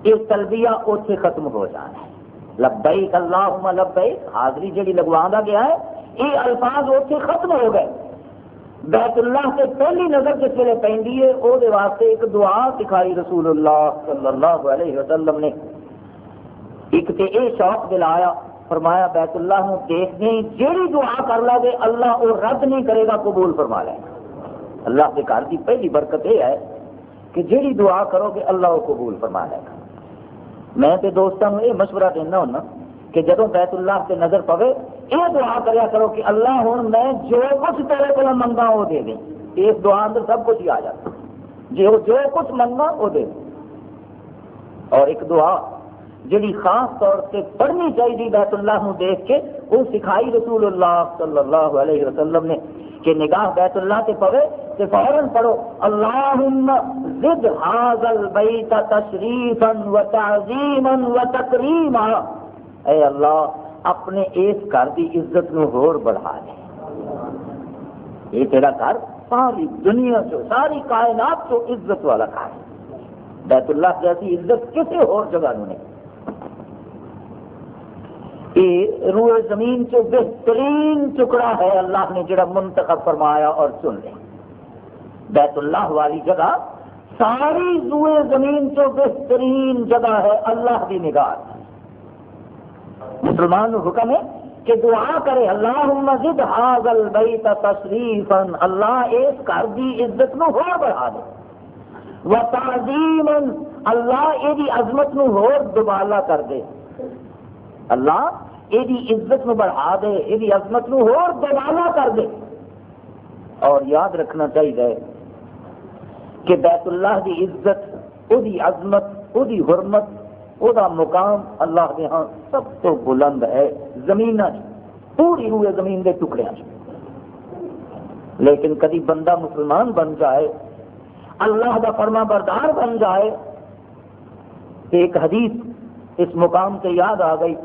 یہ تلبیہ اتنے ختم ہو جانا ہے۔ لبیک اللہ لبیک، حاضری جڑی لگوا گیا ہے، یہ الفاظ اتنے ختم ہو گئے۔ بیت اللہ سے پہلی نظر جس ویلے پہنتی ہے وہ واسطے ایک دعا سکھائی رسول اللہ صلی اللہ علیہ وسلم نے۔ ایک تے یہ شوق دلایا فرمایا، بیت اللہ نو دیکھنے جیڑی دعا کر لا گے، اللہ وہ رد نہیں کرے گا، قبول فرما لے۔ گا اللہ کے گھر کی پہلی برکت یہ ہے کہ جیڑی دعا کرو گے، اللہ وہ قبول فرما لے گا۔ میں تے دوستوں یہ مشورہ دینا ہونا کہ جب بیت اللہ سے نظر پوے یہ دعا کریا کرو کہ اللہ ہوں میں جو کچھ تیرے کو منگا وہ دے دیں اس دعا اندر سب کچھ ہی آ جاتا جو جو کچھ منگا وہ دے۔ دیں اور ایک دعا جڑی خاص طور سے پڑھنی چاہیے بیت اللہ نو دیکھ کے وہ سکھائی رسول اللہ صلی اللہ علیہ وسلم نے کہ نگاہ بیت اللہ سے پوے تو فوراً پڑھو، اللہم زد حاضل بیت تشریفا و تعظیما و تکریما۔ اے اللہ، اپنے اس گھر کی عزت نو ہور بڑھا لے۔ یہ تیرا گھر ساری دنیا چو، ساری کائنات چو عزت والا گھر بیت اللہ جیسی عزت کسی اور جگہ نہیں۔ روئے زمین سے بہترین ٹکڑا ہے اللہ نے جڑا منتخب فرمایا اور چن لیا۔ بیت اللہ والی جگہ ساری روئے زمین سے بہترین جگہ ہے، اللہ کی نگاہ۔ مسلمان حکم ہے کہ دعا کرے اللہ مسجد حاضل بیت تشریف اللہ اس گھر کی عزت نو ہو بڑھا دے۔ و تعظیم اللہ یہ عظمت نو ہو دوبالا کر دے۔ اللہ یہ عزت نو بڑھا دے یہ عظمت نو اور دوبالا کر دے۔ اور یاد رکھنا چاہیے کہ بیت اللہ کی عزت وہ عظمت وہ حرمت وہ مقام اللہ کے ہاں سب تو بلند ہے۔ زمین پوری ہوئے زمین کے ٹکڑے لیکن کدی بندہ مسلمان بن جائے، اللہ کا فرما بردار بن جائے، ایک حدیث اس مقام سے یاد آ گئی۔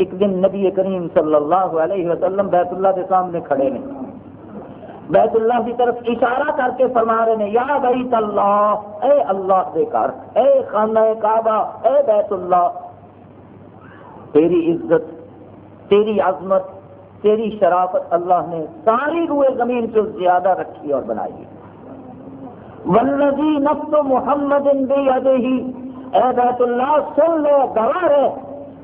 ایک دن نبی کریم صلی اللہ علیہ وسلم بیت اللہ کے سامنے کھڑے نے۔ بیت اللہ کی طرف اشارہ کر کے فرما رہے ہیں یا بیت اللہ، اے اللہ دے کر اے خانہ کعبہ، اے بیت اللہ، تیری عزت، تیری عظمت، تیری شرافت اللہ نے ساری روئے زمین سے زیادہ رکھی اور بنائی ولدی نفس محمد ہی اے بیت اللہ، سن لو، گواہ ہے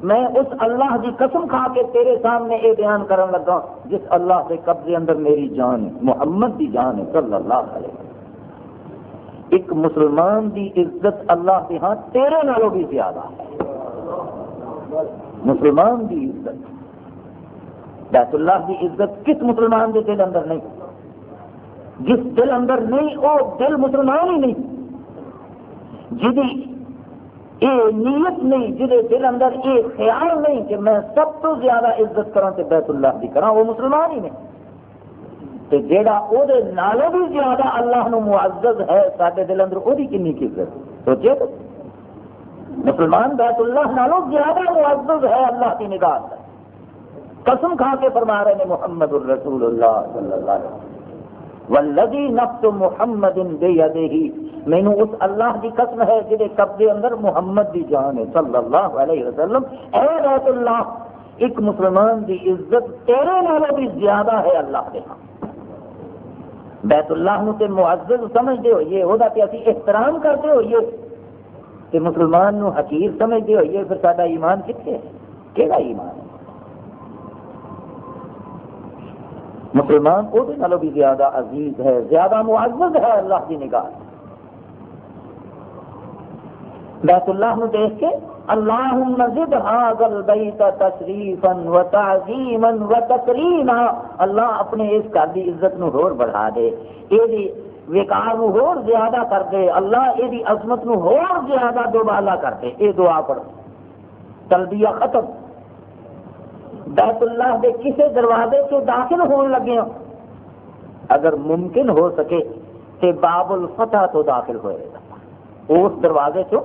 میں اس اللہ کی قسم کھا کے تیرے سامنے یہ بیان کرن لگا جس اللہ کے قبضے اندر میری جان ہے، محمد کی جان ہے، صلی اللہ علیہ وسلم۔ ایک مسلمان دی عزت اللہ کے ہاں تیرے نالوں بھی زیادہ ہے۔ مسلمان دی عزت۔ بیت اللہ کی عزت کس مسلمان کے دل اندر نہیں؟ جس دل اندر نہیں، وہ دل مسلمان ہی نہیں۔ جی یہ نیت نہیں جہے دل اندر یہ خیال نہیں کہ میں سب تو زیادہ عزت کروں تو بیت اللہ کی کرا وہ مسلمان ہی نہیں۔ تو جیڑا وہ نالوں بھی زیادہ اللہ نو معزز ہے سارے دل اندر وہ کنی کی عزت؟ سوچے تو مسلمان بیت اللہ نالوں زیادہ معزز ہے، اللہ کی نگاہ قسم کھا کے فرما رہے ہیں محمد الرسول اللہ صلی اللہ علیہ وسلم۔ والذی نفس محمد مینو اس اللہ کی قسم ہے جہد قبضے اندر محمد کی جان ہے۔ صلی اللہ علیہ وسلم، اے بیت اللہ، ایک مسلمان کی عزت تیرے نالوں بھی زیادہ ہے اللہ کے ہاں۔ بیت اللہ نو تے معزز سمجھتے ہوئیے وہ اسی احترام کرتے ہوئیے۔ کہ مسلمان نو حقیر سمجھتے ہوئیے، پھر سارا ایمان کتنے ہے؟ کہڑا ایمان ہے؟ مسلمان وہ بھی زیادہ عزیز ہے، زیادہ معزز ہے اللہ کی نگاہ بیت اللہ نو دیکھ کے اللہم زد هذا البیت تشریفا و تعظیما و تکریما، اللہ اپنے اس گھر دی عزت نو ہور بڑھا دے۔ اے دی وقار نو ہور زیادہ کر دے، اللہ اے دی عظمت نو ہور زیادہ دوبالا کر دے۔ اے دعا پڑھ تلبیہ ختم۔ بیت اللہ دے کسے دروازے سے داخل ہون لگے ہوں۔ اگر ممکن ہو سکے تو باب الفتح تو داخل ہوئے۔ گا اس دروازے چو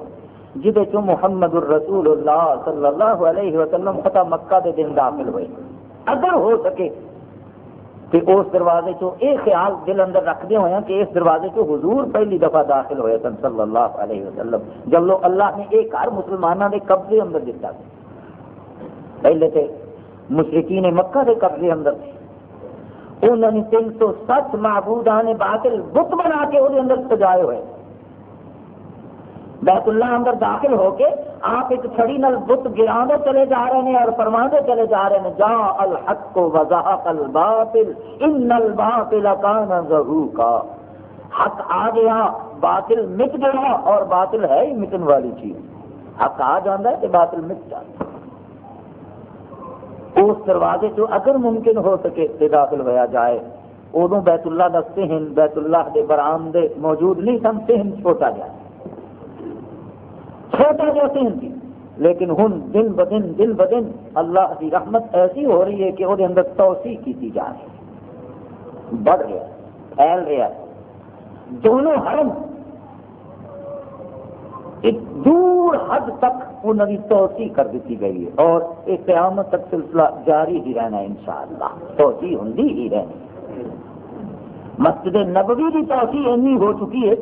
جہے چو محمد الرسول اللہ صلی اللہ علیہ وسلم فتح مکہ دے دن داخل ہوئے۔ اگر ہو سکے تو اس دروازے چو یہ خیال دل اندر رکھتے ہوئے ہیں کہ اس دروازے چو حضور پہلی دفعہ داخل ہوئے سن صلی اللہ علیہ وسلم، جب لو اللہ نے ایک ہر مسلمانوں کے قبضے اندر دیتا پہلے تھے مشرقین مکہ کے قبضے اندر۔ انہوں نے تین سو سات معبود نے باطل بت بنا کے وہ اندر سجائے ہوئے۔ بیت اللہ اندر داخل ہو کے آپ ایک چھڑی نل بت گرا چلے جا رہے ہیں اور فرما چلے جا رہے ہیں جا الحق کو وضاحت الباطل، ان الباطل کان ظہوکا حق آ گیا، باطل مٹ گیا اور باطل ہے ہی مٹن والی چیز۔ حق آ جانا ہے کہ باطل مٹ جاتا ہے۔ اس دروازے چ اگر ممکن ہو سکے تو داخل ہوا جائے۔ ادو بیت اللہ کا سہن بیت اللہ کے برآمدے موجود نہیں سن سہن چھوٹا جا چھوٹا جا سہن تھی لیکن ہن دن بدن دن بدن، اللہ کی رحمت ایسی ہو رہی ہے کہ وہ اندر توسیع کی جا رہی ہے۔ بڑھ رہا پھیل رہا دونوں حرم ایک دور حد تک انہوں کی توسیع کر دیتی گئی ہے اور ایک قیامت تک سلسلہ جاری ہی رہنا ہے انشاءاللہ۔ توسیع ہوں ہی رہنی مسجد نبوی کی توسیع اینی ہو چکی ہے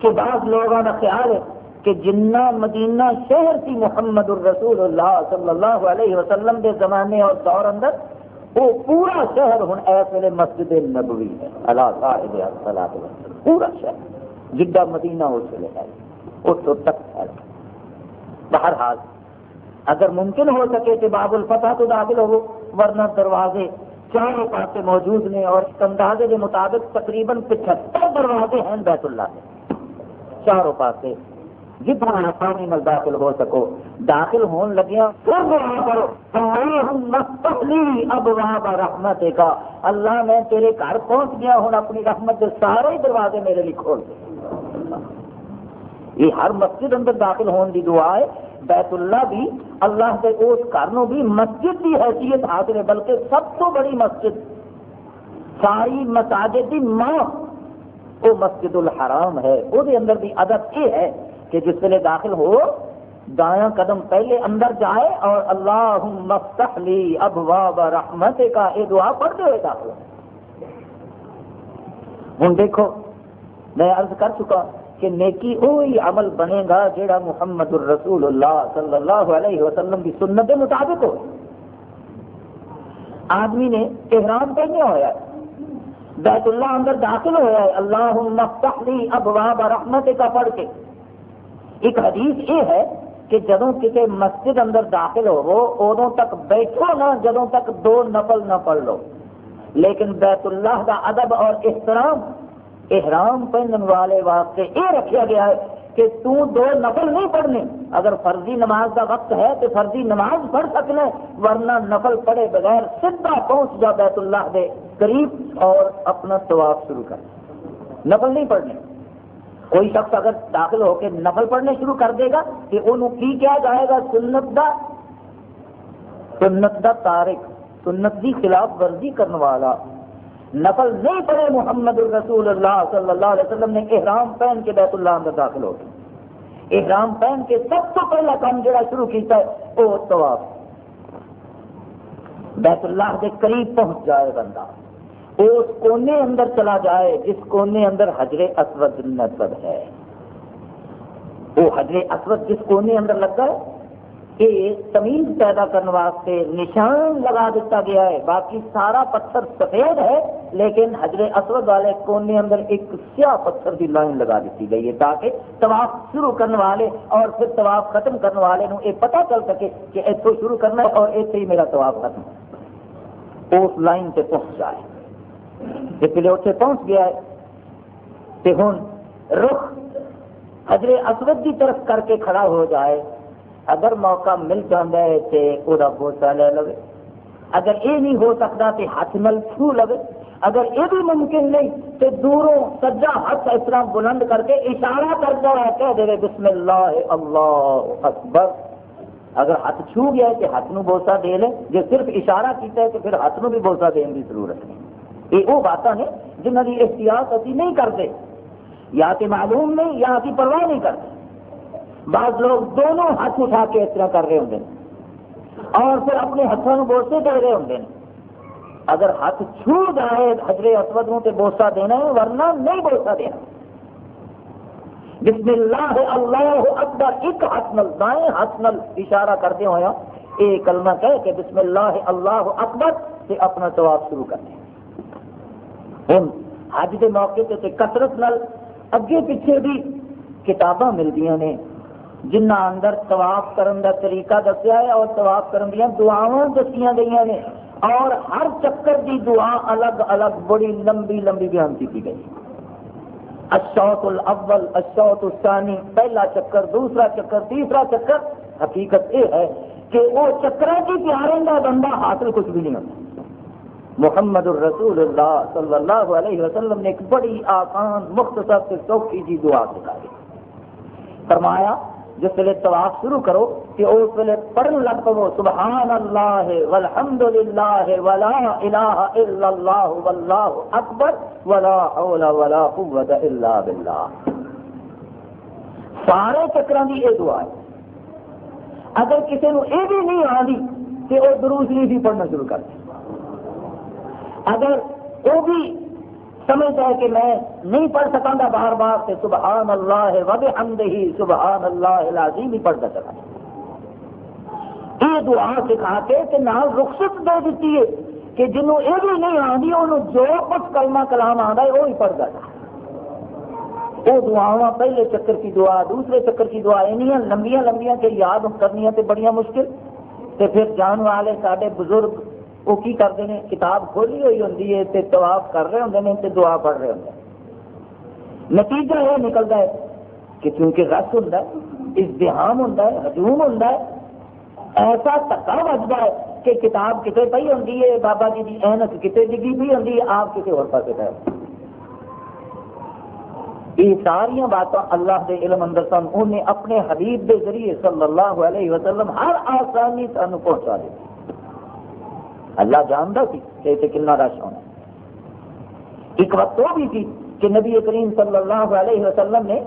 کہ بعض لوگوں کا خیال ہے کہ جنہ مدینہ شہر تھی محمد الرسول اللہ صلی اللہ علیہ وسلم کے زمانے اور دور اندر، وہ پورا شہر ہوں ایس ویلے مسجد نبوی ہے۔ اللہ صاحب پورا شہر، جدہ مدینہ اس ویلے ہے، اس تک بہرحال، اگر ممکن ہو سکے کہ باب الفتح تو داخل ہو، ورنہ دروازے چاروں پاسے موجود نے اور اندازے کے مطابق تقریباً پچہتر دروازے ہیں بیت اللہ کے۔ چاروں پاسے جتنا آسانی میں داخل ہو سکو، داخل ہون لگیا اب وہاں رحمت کا اللہ میں تیرے گھر پہنچ گیا ہوں اپنی رحمت کے سارے دروازے میرے لیے کھول دے۔ یہ ہر مسجد اندر داخل ہونے کی دعا ہے۔ بیت اللہ بھی، اللہ کے اس گھر بھی مسجد کی حیثیت حاصل ہے، بلکہ سب تو بڑی مسجد، ساری مساجد کی ماں، وہ مسجد الحرام ہے۔ وہ اندر بھی ادب یہ ہے کہ جس ویلے داخل ہو، دایاں قدم پہلے اندر جائے اور اللہ مفتح لی ابواب رحمت کا یہ دعا پڑھتے ہوئے داخل ہوں دیکھو، میں عرض کر چکا ہوں کہ نیکی وہی عمل بنے گا جیڑا محمد الرسول اللہ صلی اللہ علیہ وسلم کی سنت کے مطابق ہو۔ آدمی نے احرام پہنے ہوا ہے، بیت اللہ اندر داخل ہوا ہے۔ اللہ مفتح ابواب رحمت کا پڑھ کے۔ ایک حدیث یہ ہے کہ جدو کسی مسجد اندر داخل ہو ادو تک بیٹھو نہ جدو تک دو نفل نہ پڑھ لو۔ لیکن بیت اللہ کا ادب اور احترام احرام پہننے والے واسطے یہ رکھا گیا ہے کہ تو دو نفل نہیں پڑھنے۔ اگر فرضی نماز کا وقت ہے تو فرضی نماز پڑھ سکنا ورنہ نفل پڑھے بغیر سیدھا پہنچ جا بیت اللہ دے قریب اور اپنا طواف شروع کر۔ نفل نہیں پڑھنے۔ کوئی شخص اگر داخل ہو کے نفل پڑھنے شروع کر دے گا کہ انہوں کی کیا جائے گا؟ سنت دا سنت دا تارک سنت دی خلاف ورزی کرنے والا۔ نفل نہیں پڑے محمد الرسول اللہ صلی اللہ علیہ وسلم نے احرام پہن کے بیت اللہ اندر داخل ہو گئے۔ احرام پہن کے سب تو پہلا کام جڑا شروع کیتا ہے، وہ طواف۔ بیت اللہ کے قریب پہنچ جائے بندہ۔ اس کونے اندر چلا جائے جس کونے اندر حجر اسود نصب ہے۔ وہ حجر اسود جس کونے اندر لگا ہے یہ تمیز پیدا کرنے واسطے نشان لگا دیتا گیا ہے۔ باقی سارا پتھر سفید ہے، لیکن حجر اسود والے کونے اندر ایک سیاہ پتھر کی لائن لگا دیتی گئی ہے تاکہ طواف شروع کرنے والے اور پھر طواف ختم کرنے والے نو یہ پتہ چل سکے کہ اتوں شروع کرنا ہے اور اتنے ہی میرا طواف ختم۔ اس لائن سے پہنچ جائے۔ پہلے اتنے پہنچ گیا ہے۔ تو ہوں رخ حجر اسود کی طرف کر کے کھڑا ہو جائے۔ اگر موقع مل جاتا ہے تو وہ بوسا لے لو اگر یہ نہیں ہو سکتا تو ہاتھ مل چھو لو اگر یہ بھی ممکن نہیں تو دوروں سجا ہاتھ اس طرح بلند کر کے اشارہ کرتا ہے کہہ دے بسم اللہ اللہ اکبر۔ اگر ہاتھ چھو گیا ہے تو ہاتھ نو بوسا دے لے۔ جو صرف اشارہ کیتا ہے تو پھر ہاتھ نو بھی بوسا دین کی ضرورت نہیں۔ یہ وہ باتیں ہیں جنہ کی احتیاط ابھی نہیں کرتے یا کہ معلوم نہیں، یا کہ پرواہ نہیں کرتے بعض لوگ دونوں ہاتھ اٹھا کے اس طرح کر رہے ہوں اور پھر اپنے ہاتھوں کو بوسے دے رہے ہوں اگر ہاتھ چھو جائے حجرے اسود تے بوسا دینا ہے، ورنہ نہیں بوسا دینا۔ بسم اللہ اللہ اکبر، ایک ہاتھ نل دائیں ہاتھ نل اشارہ کرتے ہوا یہ کلمہ کہہ کہ بسم اللہ اللہ اکبر سے اپنا جواب شروع کرتے ہیں۔ ہوں حج کے موقع سے کثرت نال اگے پیچھے بھی کتاباں ملتی نے جنہ اندر طواف کرن دا طریقہ دسیا ہے اور طواف کرن دیا دعاواں دسیاں گئی نے اور ہر چکر دی دعا الگ الگ بڑی لمبی لمبی بیان کی گئی الشوط الاول الشوط الثانی پہلا چکر دوسرا چکر تیسرا چکر حقیقت یہ ہے کہ وہ چکر کی پیارے کا بندہ حاصل کچھ بھی نہیں ہوتا محمد الرسول اللہ صلی اللہ علیہ وسلم نے ایک بڑی آسان مختصر سے سوکھی جی دعا سکھائی فرمایا جس ویلے طواف شروع کرو کہ اس ویلے پڑھن لگ پو سبحان اللہ والحمد للہ ولا الہ الا اللہ واللہ اکبر ولا حول ولا قوت الا باللہ۔ سارے چکروں کی یہ دعا ہے۔ اگر کسی نے یہ بھی نہیں آتی کہ وہ دروس نہیں پڑھنا شروع کر دیں اگر وہ بھی سمجھتا ہے کہ میں نہیں پڑھ سکا گا بار بار سے۔ سبحان اللہ وب حمد ہی سبحان اللہ العظیم ہی پڑھتا چلا یہ دعا سکھا کے کہ نہ رخصت دے دیتی ہے کہ جنہوں یہ بھی نہیں آتی انہوں جو کچھ کلمہ کلام آتا ہے، وہی پڑھتا ہے وہ دعا پہلے چکر کی دعا، دوسرے چکر کی دعا یہ لمبیاں لمبیاں کہ یاد کرنی تے بڑی مشکل۔ تے پھر جان والے سارے بزرگ وہ کی کرتے ہیں؟ کتاب کھولی ہوئی ہوں تے طواف کر رہے ہوں تے دعا پڑھ رہے ہوں نتیجہ یہ نکلتا ہے کہ چونکہ رس ہوں ازدحام ہوں ہجوم ہوں ایسا تکا بجتا ہے کہ کتاب کتنے پی ہوں بابا جی کی اینک کتنے ڈگی پی ہوں آپ کسی اور پاس پہ یہ ساریا باتیں اللہ کے علم اندر سن، انہیں اپنے حبیب کے ذریعے صلی اللہ علیہ وسلم ہر آسانی سانو پہنچا دیتی۔ اللہ جانتا سی کہ اسے کنا رش ہونا ایک وقت وہ بھی تھی کہ نبی کریم صلی اللہ علیہ وسلم نے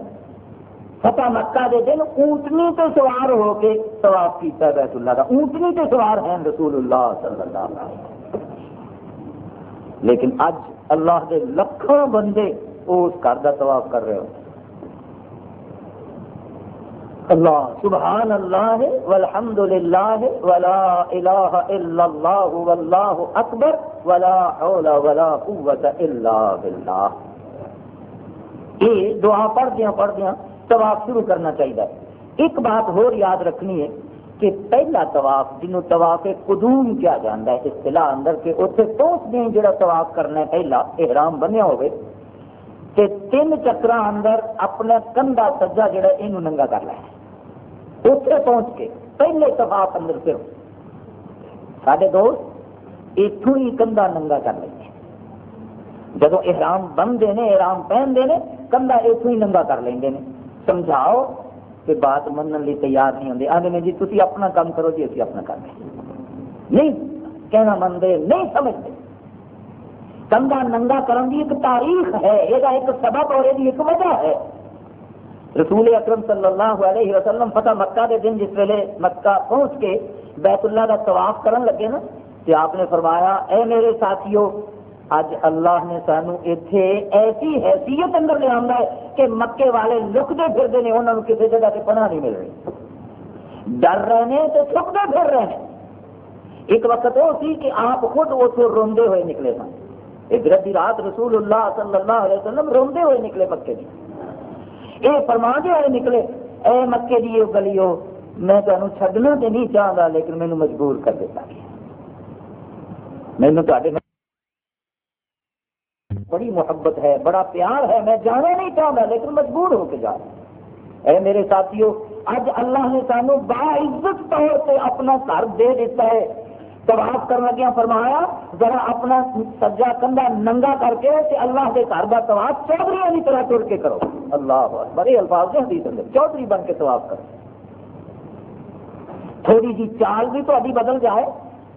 فتح مکہ دے دن اونٹنی تے سوار ہو کے طواف کیتا بیت اللہ کا۔ اونٹنی تے سوار ہیں رسول اللہ صلی اللہ علیہ وسلم۔ لیکن اج اللہ دے لکھوں بندے اس گھر کا طواف کر رہے ہو۔ اللہ سبحان اللہ والحمد للہ ولا الہ الا اللہ واللہ اکبر ولا حول ولا قوت الا باللہ۔ یہ دعا پڑھ دیا پڑھ دیا طواف شروع کرنا چاہیے۔ ایک بات ہو یاد رکھنی ہے کہ پہلا طواف جنہوں طواف قدوم کیا جاتا ہے، اصطلاح اندر کہ اتنے پہنچ دیں جڑا طواف کرنا ہے، پہلا احرام بنیا ہوئے۔ کہ تین چکر اندر اپنا کندھا سجا جڑا یہ ننگا کر لینا اتنے پہنچ کے پہلے طواف اندر پھر۔ سارے دوست اتوں ہی کندھا ننگا کر لیں جب احرام بنتے ہیں، احرام پہنتے ہیں، کندھا اتوں ہی ننگا کر لیں سمجھاؤ کہ بات منن لی تیار نہیں ہوتے آدھے جی تھی اپنا کام کرو جی اسی اپنا کام نہیں، کہنا منتے نہیں سمجھتے۔ کندھا ننگا کرن دی ایک تاریخ ہے یہ ایک سبب اور یہ ایک وجہ ہے۔ رسول اکرم صلی اللہ علیہ وسلم فتح مکہ کے دن جس ویلے مکہ پہنچ کے بیت اللہ کا طواف کرن لگے نا کہ آپ نے فرمایا، اے میرے ساتھیوں اج اللہ نے سانو اتنے ایسی حیثیت اندر لے آتا ہے کہ مکے والے لکتے پھرتے ہیں انہوں نے کسی جگہ سے پناہ نہیں مل رہی۔ ڈر رہے ہیں تو چھپتے پھر رہے ہیں ایک وقت وہ سی کہ آپ خود اتوں روندے ہوئے نکلے سن۔ ایک رات رسول اللہ صلی اللہ علیہ وسلم روندے ہوئے نکلے مکے کی یہ فرما دے ہوئے نکلے، اے مکے کی یہ گلی ہو میں تمہیں چڈنا تو نہیں چاہتا لیکن مینو مجبور کر دیتا گیا۔ مینو تے بڑی محبت ہے، بڑا پیار ہے، میں جانا نہیں چاہتا لیکن مجبور ہو کے جا رہا اے میرے ساتھیوں اج اللہ نے سانو باعزت طور سے اپنا گھر دے دیتا ہے۔ طواف کرنے لگیا فرمایا؟ ذرا اپنا سجا کندھا ننگا کر کے تے اللہ کے گھر کا طواف چودھری والی طرح ٹر کے کرو۔ اللہ بڑے الفاظ ہیں حدیث اندر چودھری بن کے طواف کرو۔ تھوڑی جی چال بھی تو بدل جائے،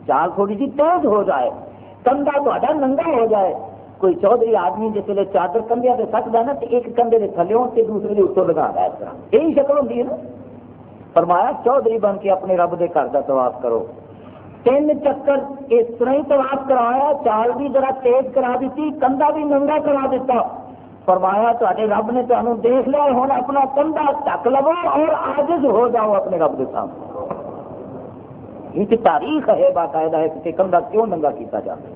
چال تھوڑی جی تیز ہو جائے، کندھا تو ننگا ہو جائے۔ کوئی چودھری آدمی جس ویلے چادر کندھیا سے سکتا نا تو ایک کندھے کے تھلوں سے دوسرے کے اتوں لگا ہے اس طرح یہی شکل ہوتی ہے نا۔ فرمایا، چودھری بن کے اپنے رب کے گھر کا طواف کرو۔ تین چکر اس طرح ہی طواف کرایا، چال بھی ذرا تیز کرا دیتی، کندھا بھی ننگا کرا دیتا۔ فرمایا تے رب نے تمہیں دیکھ لیا ہوں اپنا کندھا ٹک لو اور آجز ہو جاؤ اپنے رب کے سامنے۔ یہ تاریخ ہے، باقاعدہ ہے کہ کندھا کیوں ننگا کیتا جاتا ہے۔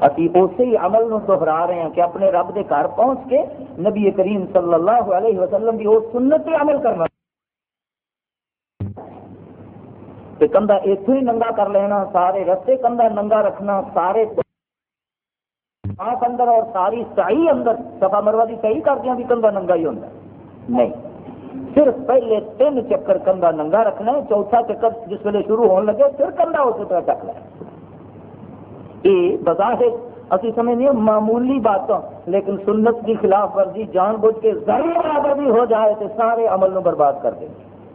ابھی اسی عمل نو دہرا رہے ہیں کہ اپنے رب کے گھر پہنچ کے نبی کریم صلی اللہ علیہ وسلم کی اس سنت پہ عمل کرنا۔ کندھا اتو ہی ننگا کر لینا سارے رستے کندھا ننگا رکھنا سارے آپ اندر اور ساری سائی اندر سفا مروا کی صحیح کر دیا بھی کندھا ننگا ہی ہوتا نہیں صرف پہلے تین چکر کندھا ننگا رکھنا ہے چوتھا چکر جس ویلے شروع ہونے لگے پھر کندھا اسی طرح چک لینا یہ بظاہر اسی سمجھنے معمولی باتوں لیکن سنت کی خلاف ورزی جان بوجھ کے ضرور برابر بھی ہو جائے تو سارے عمل نو برباد کر دیں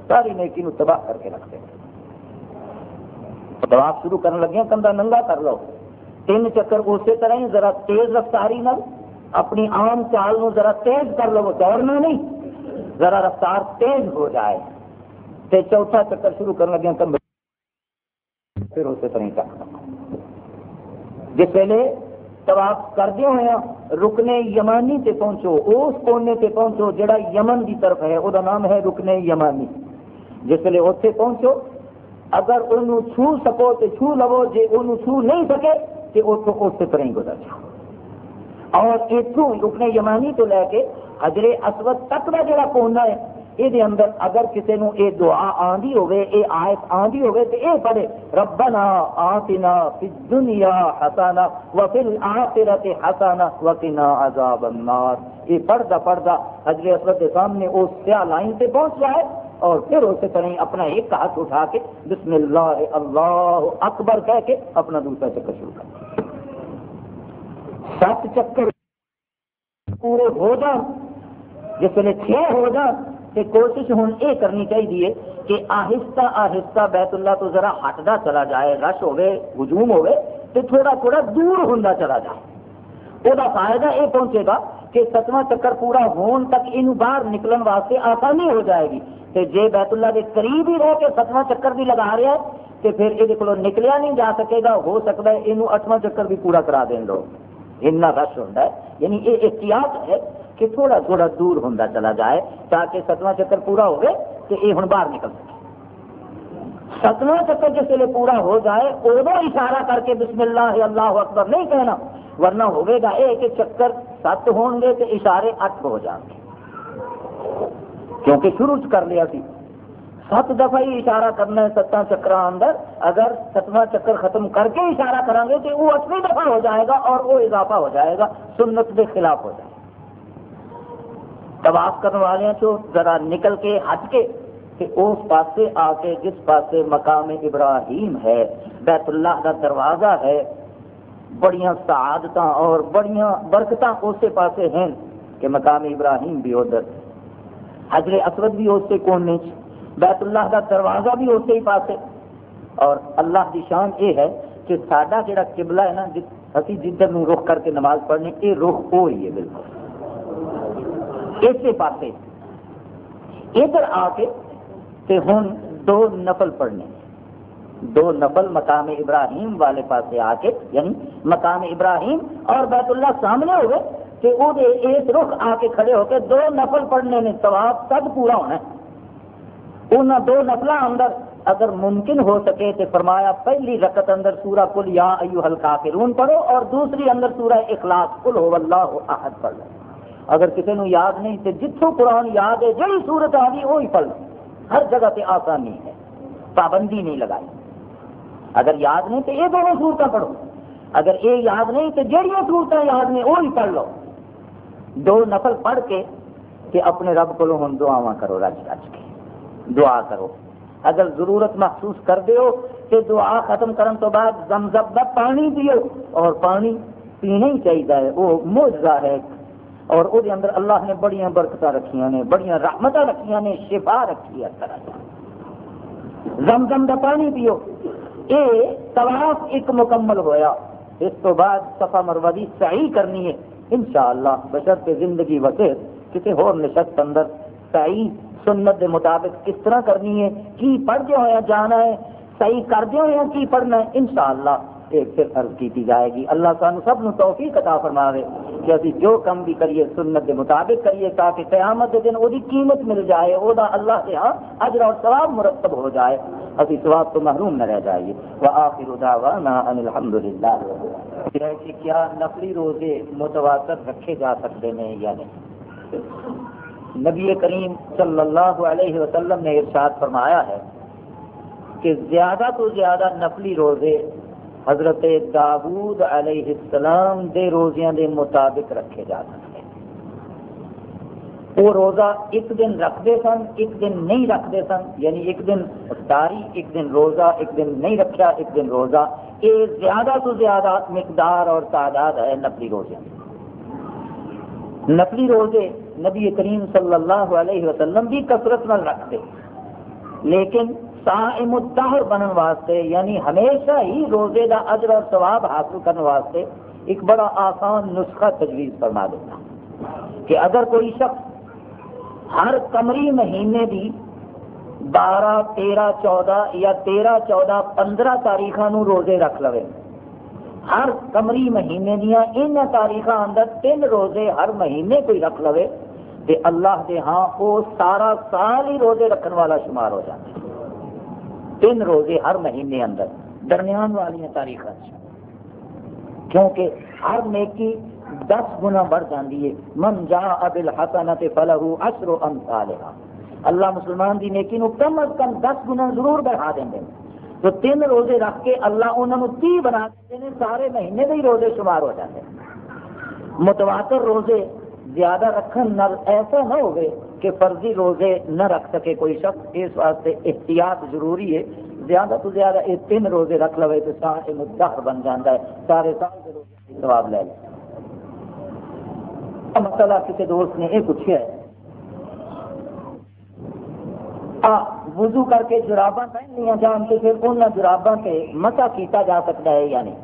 ساری نیکی نو تباہ کر کے رکھ دیں دبا شروع کرنے لگے کندھا ننگا کر لو۔ تین چکر اسی طرح ہی ذرا تیز رفتاری نہ اپنی عام چال نو ذرا تیز کر لو دوڑنا نہیں۔ ذرا رفتار تیز ہو جائے۔ تے چوتھا چکر شروع کرنے لگے کندھا۔ پھر اسی طرح ہی چک جس ویلے طواف کردے ہوئے رکنے یمانی تے پہنچو۔ اس کونے تے پہنچو جڑا یمن کی طرف ہے وہ نام ہے رکنے یمانی۔ جس ویلے اتنے پہنچو اگر انہوں چھو سکو تو چھو لو جی انہوں چھو نہیں سکے تو اتوں اس طرح ہی گزر جاؤ۔ اور اتوں رکنے یمانی تو لے کے حجر اسود تک کا جڑا کونا ہے یہ اندر اگر کسی نو اے دعا آندی ہوئے اے آیت آندی ہوئے تو اے پڑھے، ربنا آتنا فی الدنیا حسانا وفی الاخرت حسانا وقنا عذاب النار۔ یہ پڑھتا پڑھتا حضر اسود کے سامنے اس سیاہ لائن سے پہنچ جائے اور پھر اسے طرح اپنا ایک ہاتھ اٹھا کے بسم اللہ اللہ اکبر کہہ کے اپنا دوسرا چکر شروع کر سات چکر پورے ہو جان۔ جس ویلے چھ ہو جان، کہ کوشش ہوں یہ کرنی چاہیے کہ آہستہ آہستہ بیت اللہ تو ذرا ہٹتا چلا جائے، رش ہوے ہجوم ہوے تو تھوڑا تھوڑا دور ہوں چلا جائے۔ وہ فائدہ یہ پہنچے گا کہ ستواں چکر پورا ہون تک یہ باہر نکلن واسطے آسانی ہو جائے گی۔ تو جے بیت اللہ کے قریب ہی رہ کے ستواں چکر بھی لگا رہا ہے تو پھر یہ کو نکلیا نہیں جا سکے گا، ہو سکتا ہے یہ اٹھواں چکر بھی پورا کرا دیں لوگ اتنا رش ہوتا ہے۔ یعنی یہ احتیاط ہے کہ تھوڑا تھوڑا دور ہوتا چلا جائے تاکہ ستواں چکر پورا ہوگے تو یہ ہوں باہر نکل سکے۔ ستواں چکر جس ویلے پورا ہو جائے ادو اشارہ کر کے بسم اللہ اللہ اکبر نہیں کہنا۔ ورنہ ہوئے گا یہ کہ چکر سات ہون گے تو اشارے اٹھ ہو جان گے۔ کیونکہ شروع کر لیا سی۔ سات دفعہ ہی اشارہ کرنا ہے ستاں چکر اندر۔ اگر ستواں چکر ختم کر کے اشارہ کریں گے تو وہ اٹھویں دفعہ ہو جائے گا اور وہ اضافہ ہو جائے گا۔ سنت کے خلاف ہو جائے گا۔ طواف کرنے والے تو ذرا نکل کے ہٹ کے کہ اس پاسے آ کے جس پاسے مقام ابراہیم ہے، بیت اللہ کا دروازہ ہے بڑیاں سعادت اور بڑیاں برکت اسی پاسے ہیں کہ مقام ابراہیم بھی ادھر۔ حضر اسود بھی اسے کونے بیت اللہ کا دروازہ بھی اسی پاسے۔ اور اللہ کی شان یہ ہے کہ سڈا جڑا قبلہ ہے نا ابھی جدھر رخ کر کے نماز پڑھنے یہ رخ ہو ہی ہے بالکل۔ اسی پاسے۔ ادھر آ کے تے ہوں دو نفل پڑھنے۔ دو نفل مقام ابراہیم والے پاسے آ کے یعنی مقام ابراہیم اور بیت اللہ سامنے ہوئے کہ وہ ایک رخ آ کے کھڑے ہو کے دو نفل پڑھنے نے ثواب سب پورا ہونا ہے۔ ان دو نفل اندر اگر ممکن ہو سکے تو فرمایا پہلی رکت اندر سورہ کل یا ایو ہلکا پڑھو اور دوسری اندر سورہ اخلاص کل ہو اللہ احد پڑھ لو۔ اگر کسی نے یاد نہیں تو جتوں قرآن یاد ہے، جہی صورت آ گئی، وہی پڑھ لو۔ ہر جگہ پہ آسانی ہے، پابندی نہیں لگائی۔ اگر یاد نہیں تو یہ دونوں صورتیں پڑھو۔ اگر یہ یاد نہیں تو جہاں صورتیں یاد نہیں، وہی پڑھ لو۔ دو نفل پڑھ کے کہ اپنے رب کو ہوں دعا کرو رج رج کے۔ دعا کرو۔ اگر ضرورت محسوس کر دیو کہ دعا ختم کرن تو بعد زمزم کا پانی پیو اور پانی پینا ہی چاہیے، وہ موجہ ہے۔ اور وہ اندر اللہ نے بڑی برکت رکھیا نے بڑی رحمت رکھیا نے، شفا رکھی ہے۔ طرح زم زم کا پانی پیو۔ یہ طواف ایک مکمل ہویا اس تو بعد صفا مروی سعی کرنی ہے۔ انشاءاللہ بشرط زندگی وقت کسی اور نشست اندر صحیح سنت دے مطابق کس طرح کرنی ہے، کی پڑھتے ہویا جانا ہے صحیح کرتے ہوا کی پڑھنا ہے، انشاءاللہ ایک پھر عرض کی جائے گی۔ اللہ سانو سب نو توفیق عطا فرماوے کہ ابھی جو کم بھی کریے، سنت کے مطابق کریے تاکہ قیامت کے دن وہی قیمت مل جائے وہ اللہ کے ہاں اجر اور ثواب مرتب ہو جائے۔ ابھی ثواب تو محروم نہ رہ جائیے۔ وآخر دعوانا ان الحمدللہ۔ کہ کیا نفلی روزے متواتر رکھے جا سکتے ہیں یا نہیں؟ نبی کریم صلی اللہ علیہ وسلم نے ارشاد فرمایا ہے کہ زیادہ تو زیادہ نفلی روزے حضرت داود علیہ السلام دے روزیاں دے مطابق رکھے جا سکتے وہ روزہ ایک دن رکھتے سن، ایک دن نہیں رکھتے سن یعنی ایک دن داری ایک دن روزہ، ایک دن نہیں رکھا، ایک دن روزہ۔ یہ زیادہ تو زیادہ مقدار اور تعداد ہے نفلی روزے۔ نفلی روزے نبی کریم صلی اللہ علیہ وسلم بھی کثرت نہ رکھتے، لیکن سائم الدہر بنن واسطے یعنی ہمیشہ ہی روزے دا اجر اور ثواب حاصل کرنے واسطے ایک بڑا آسان نسخہ تجویز فرما دیتا۔ کہ اگر کوئی شخص ہر کمری مہینے دی بارہ، تیرہ، چودہ یا تیرہ، چودہ، پندرہ تاریخ روزے رکھ لو ہر کمری مہینے دیا ان تاریخ اندر تین روزے ہر مہینے کوئی رکھ لو تو اللہ کے ہاں وہ سارا سال ہی روزے رکھنے والا شمار ہو جاتا۔ ہے تین روزے ہر مہینے اندر۔ درمیان والی تاریخ اچھا۔ کیونکہ ہر نیکی دس گنا بڑھ جاتی ہے۔ من جا ابل حسنت فلح اشر و اللہ مسلمان دی نیکی نو کم از کم دس گنا ضرور بڑھا دیں گے۔ تو تین روزے رکھ کے اللہ انہوں نے تی بنا دیتے ہیں سارے مہینے کے ہی روزے شمار ہو جاتے ہیں متواتر روزے زیادہ رکھن نال ایسا نہ ہوئے کہ فرضی روزے نہ رکھ سکے کوئی شخص، اس واسطے احتیاط ضروری ہے۔ زیادہ تو زیادہ یہ تین روزے رکھ لو، تو سارے مدہر بن جاتا ہے۔ سارے سال کے روزے سواب لے لے مسئلہ کسی دوست نے یہ پوچھا ہے۔ وضو کر کے جراباں پہن لیا جان کے، پھر ان جراباں سے مسا کیتا جا سکتا ہے یا نہیں؟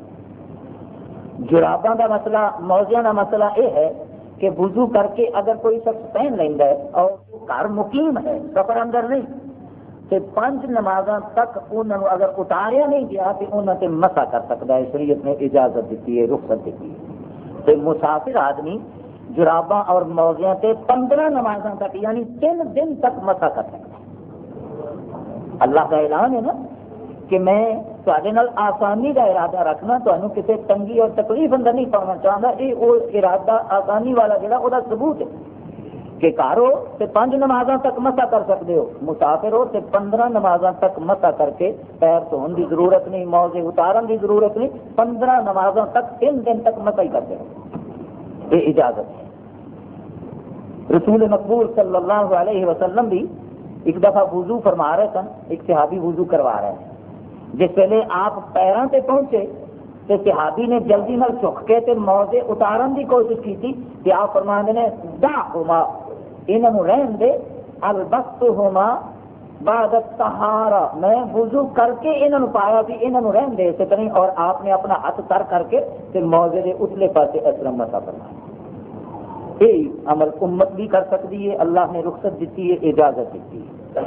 جراباں کا مسئلہ موزیاں کا مسئلہ یہ ہے کہ وضو کر کے اگر کوئی شخص پہن لینا ہے اور گھر مقیم ہے سفر اندر نہیں۔ تو پانچ نمازاں تک انہوں اگر اتاریا نہیں گیا تو انہوں نے مسا کر سکتا ہے، شریعت نے اجازت دیتی ہے، رخصت دیتی ہے۔ تو مسافر آدمی جرابا اور موزیاں تے پندرہ نمازاں تک یعنی تین دن تک مسا کر سکتا ہے۔ اللہ کا اعلان ہے نا کہ میں آسانی کا ارادہ رکھنا تمہیں کسی تنگی اور تکلیف اندر نہیں پانا چاہتا یہ وہ ارادہ آسانی والا جڑا وہ ثبوت ہے کہ گھر ہو تو پانچ نمازاں تک مسا کر سکتے ہو مسافر ہو تو پندرہ نمازاں تک مسا کر کے پیر دھون کی ضرورت نہیں موزے اتارن کی ضرورت نہیں پندرہ نمازوں تک تین دن تک مسا ہی کرتے ہو یہ اجازت ہے رسول مقبول صلی اللہ علیہ وسلم بھی ایک دفعہ وضو فرما رہے سن ایک صحابی وضو کروا رہے ہیں جس ویلے آپ پیروں سے پہنچے، تو صحابی نے جلدی نال چک کے تے موزے اتارن کی کوشش کی تھی کہ آپ فرما نے دا ہوما انہوں رہن دے البست ہوما بعد سہارا میں وضو کر کے انہوں پایا بھی انہوں رہن دے اسے نہیں اور آپ نے اپنا ہاتھ تر کر کے تے موزے دے اتلے پاسے اسلم مسا فرمایا۔ یہ عمل امت بھی کر سکتی ہے، اللہ نے رخصت دیتی ہے، اجازت دیتی ہے۔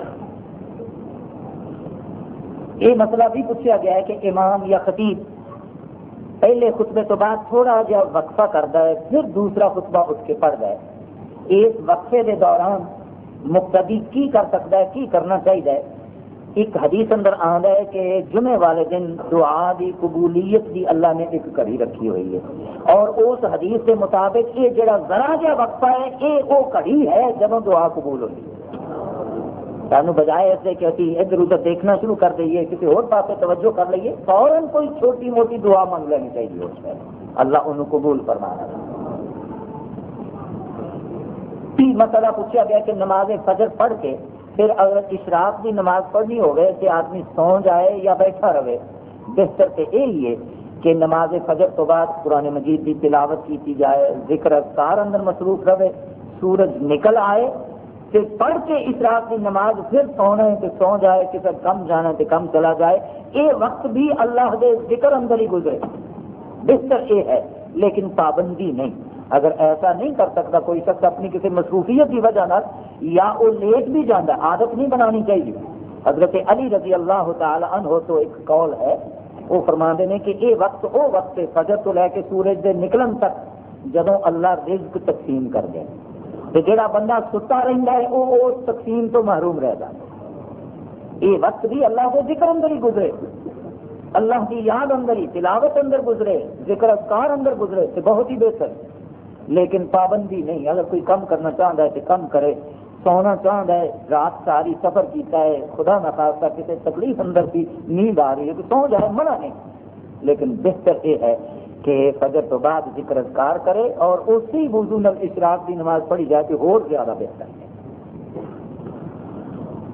یہ مسئلہ بھی پوچھا گیا ہے کہ امام یا خطیب پہلے خطبے تو بعد تھوڑا جہا وقفہ کرتا ہے پھر دوسرا خطبہ اٹھ کے پڑھتا ہے اس وقفے کے دوران مقتدی کی کر سکتا ہے، کی کرنا چاہیے؟ ایک حدیث اندر آتا ہے کہ جمعے والے دن دعا دی، قبولیت دی اللہ نے ایک کڑی رکھی ہوئی ہے۔ اور اس حدیث کے مطابق یہ جڑا ذرا جہا وقفہ ہے، یہ وہ کڑی ہے جب دعا قبول ہوئی۔ ہے سانو بجائے ایسے کہ ابھی ادھر ادھر دیکھنا شروع کر دئیے، کسی اور پاس توجہ کر لیے فوراً کوئی چھوٹی موٹی دعا مانگ لینی چاہیے اس میں۔ اللہ انہوں قبول فرمانا۔ بھی مسئلہ پوچھا گیا کہ نماز فجر پڑھ کے پھر اگر اشراق کی نماز پڑھنی ہوگی کہ آدمی سو جائے یا بیٹھا رہے، بہتر تو یہی ہے کہ نماز فجر تو بعد قرآن مجید کی تلاوت کی جائے، ذکر اذکار اندر مصروف رہے، سورج نکل آئے کہ پڑھ کے اس رات کی نماز پھر سونا ہے کہ سو جائے کسی کم جانا ہے کہ کم چلا جائے۔ یہ وقت بھی اللہ دے ذکر اندر ہی گزرے۔ بہتر یہ ہے، لیکن پابندی نہیں۔ اگر ایسا نہیں کر سکتا، کوئی شخص اپنی کسی مصروفیت کی وجہ یا وہ لیٹ بھی جانا عادت نہیں بنانی چاہیے۔ حضرت علی رضی اللہ تعالی عنہ تو ایک قول ہے۔ وہ فرما نے کہ یہ وقت وہ وقت فجر تو لے کے سورج دے نکلن تک جدو اللہ رزق تقسیم کر دیں جڑا بندہ ستا رہتا ہے وہ اس تقسیم تو محروم رہتا ہے۔ یہ وقت بھی اللہ کے ذکر اندر ہی گزرے۔ اللہ کی یاد اندر ہی، تلاوت اندر گزرے، ذکر اذکار اندر گزرے، تو بہت ہی بہتر۔ لیکن پابندی نہیں، اگر کوئی کم کرنا چاہتا ہے تو کم کرے۔ سونا چاہتا ہے، رات ساری سفر کیتا ہے، خدا نہ خاصا کسی تکلیف اندر کی نیند آ رہی ہے تو سو جائے، منع نہیں۔ لیکن بہتر یہ ہے کہ فجر تو بعد ذکر اذکار کرے اور اسی وضو نل اشراق کی نماز پڑھی جائے تو اور زیادہ بہتر ہے۔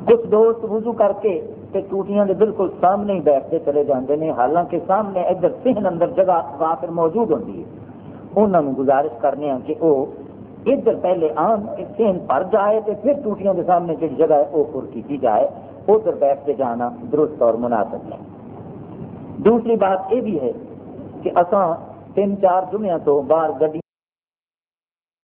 کچھ دوست وضو کر کے ٹوٹیاں دے بالکل سامنے ہی بیٹھتے چلے جاندے ہیں حالانکہ سامنے ادھر سہن اندر جگہ وافر موجود ہوتی ہے۔ انہوں نے گزارش کرنے ہیں کہ وہ ادھر پہلے آن سہن پر جائے تو پھر ٹوٹیاں دے سامنے جی جگہ ہے وہ پر کی جائے، ادھر بیٹھ کے جانا درست اور مناسب ہے۔ دوسری بات یہ بھی ہے کہ اساں تین چار جمعہ تو باہر گڈی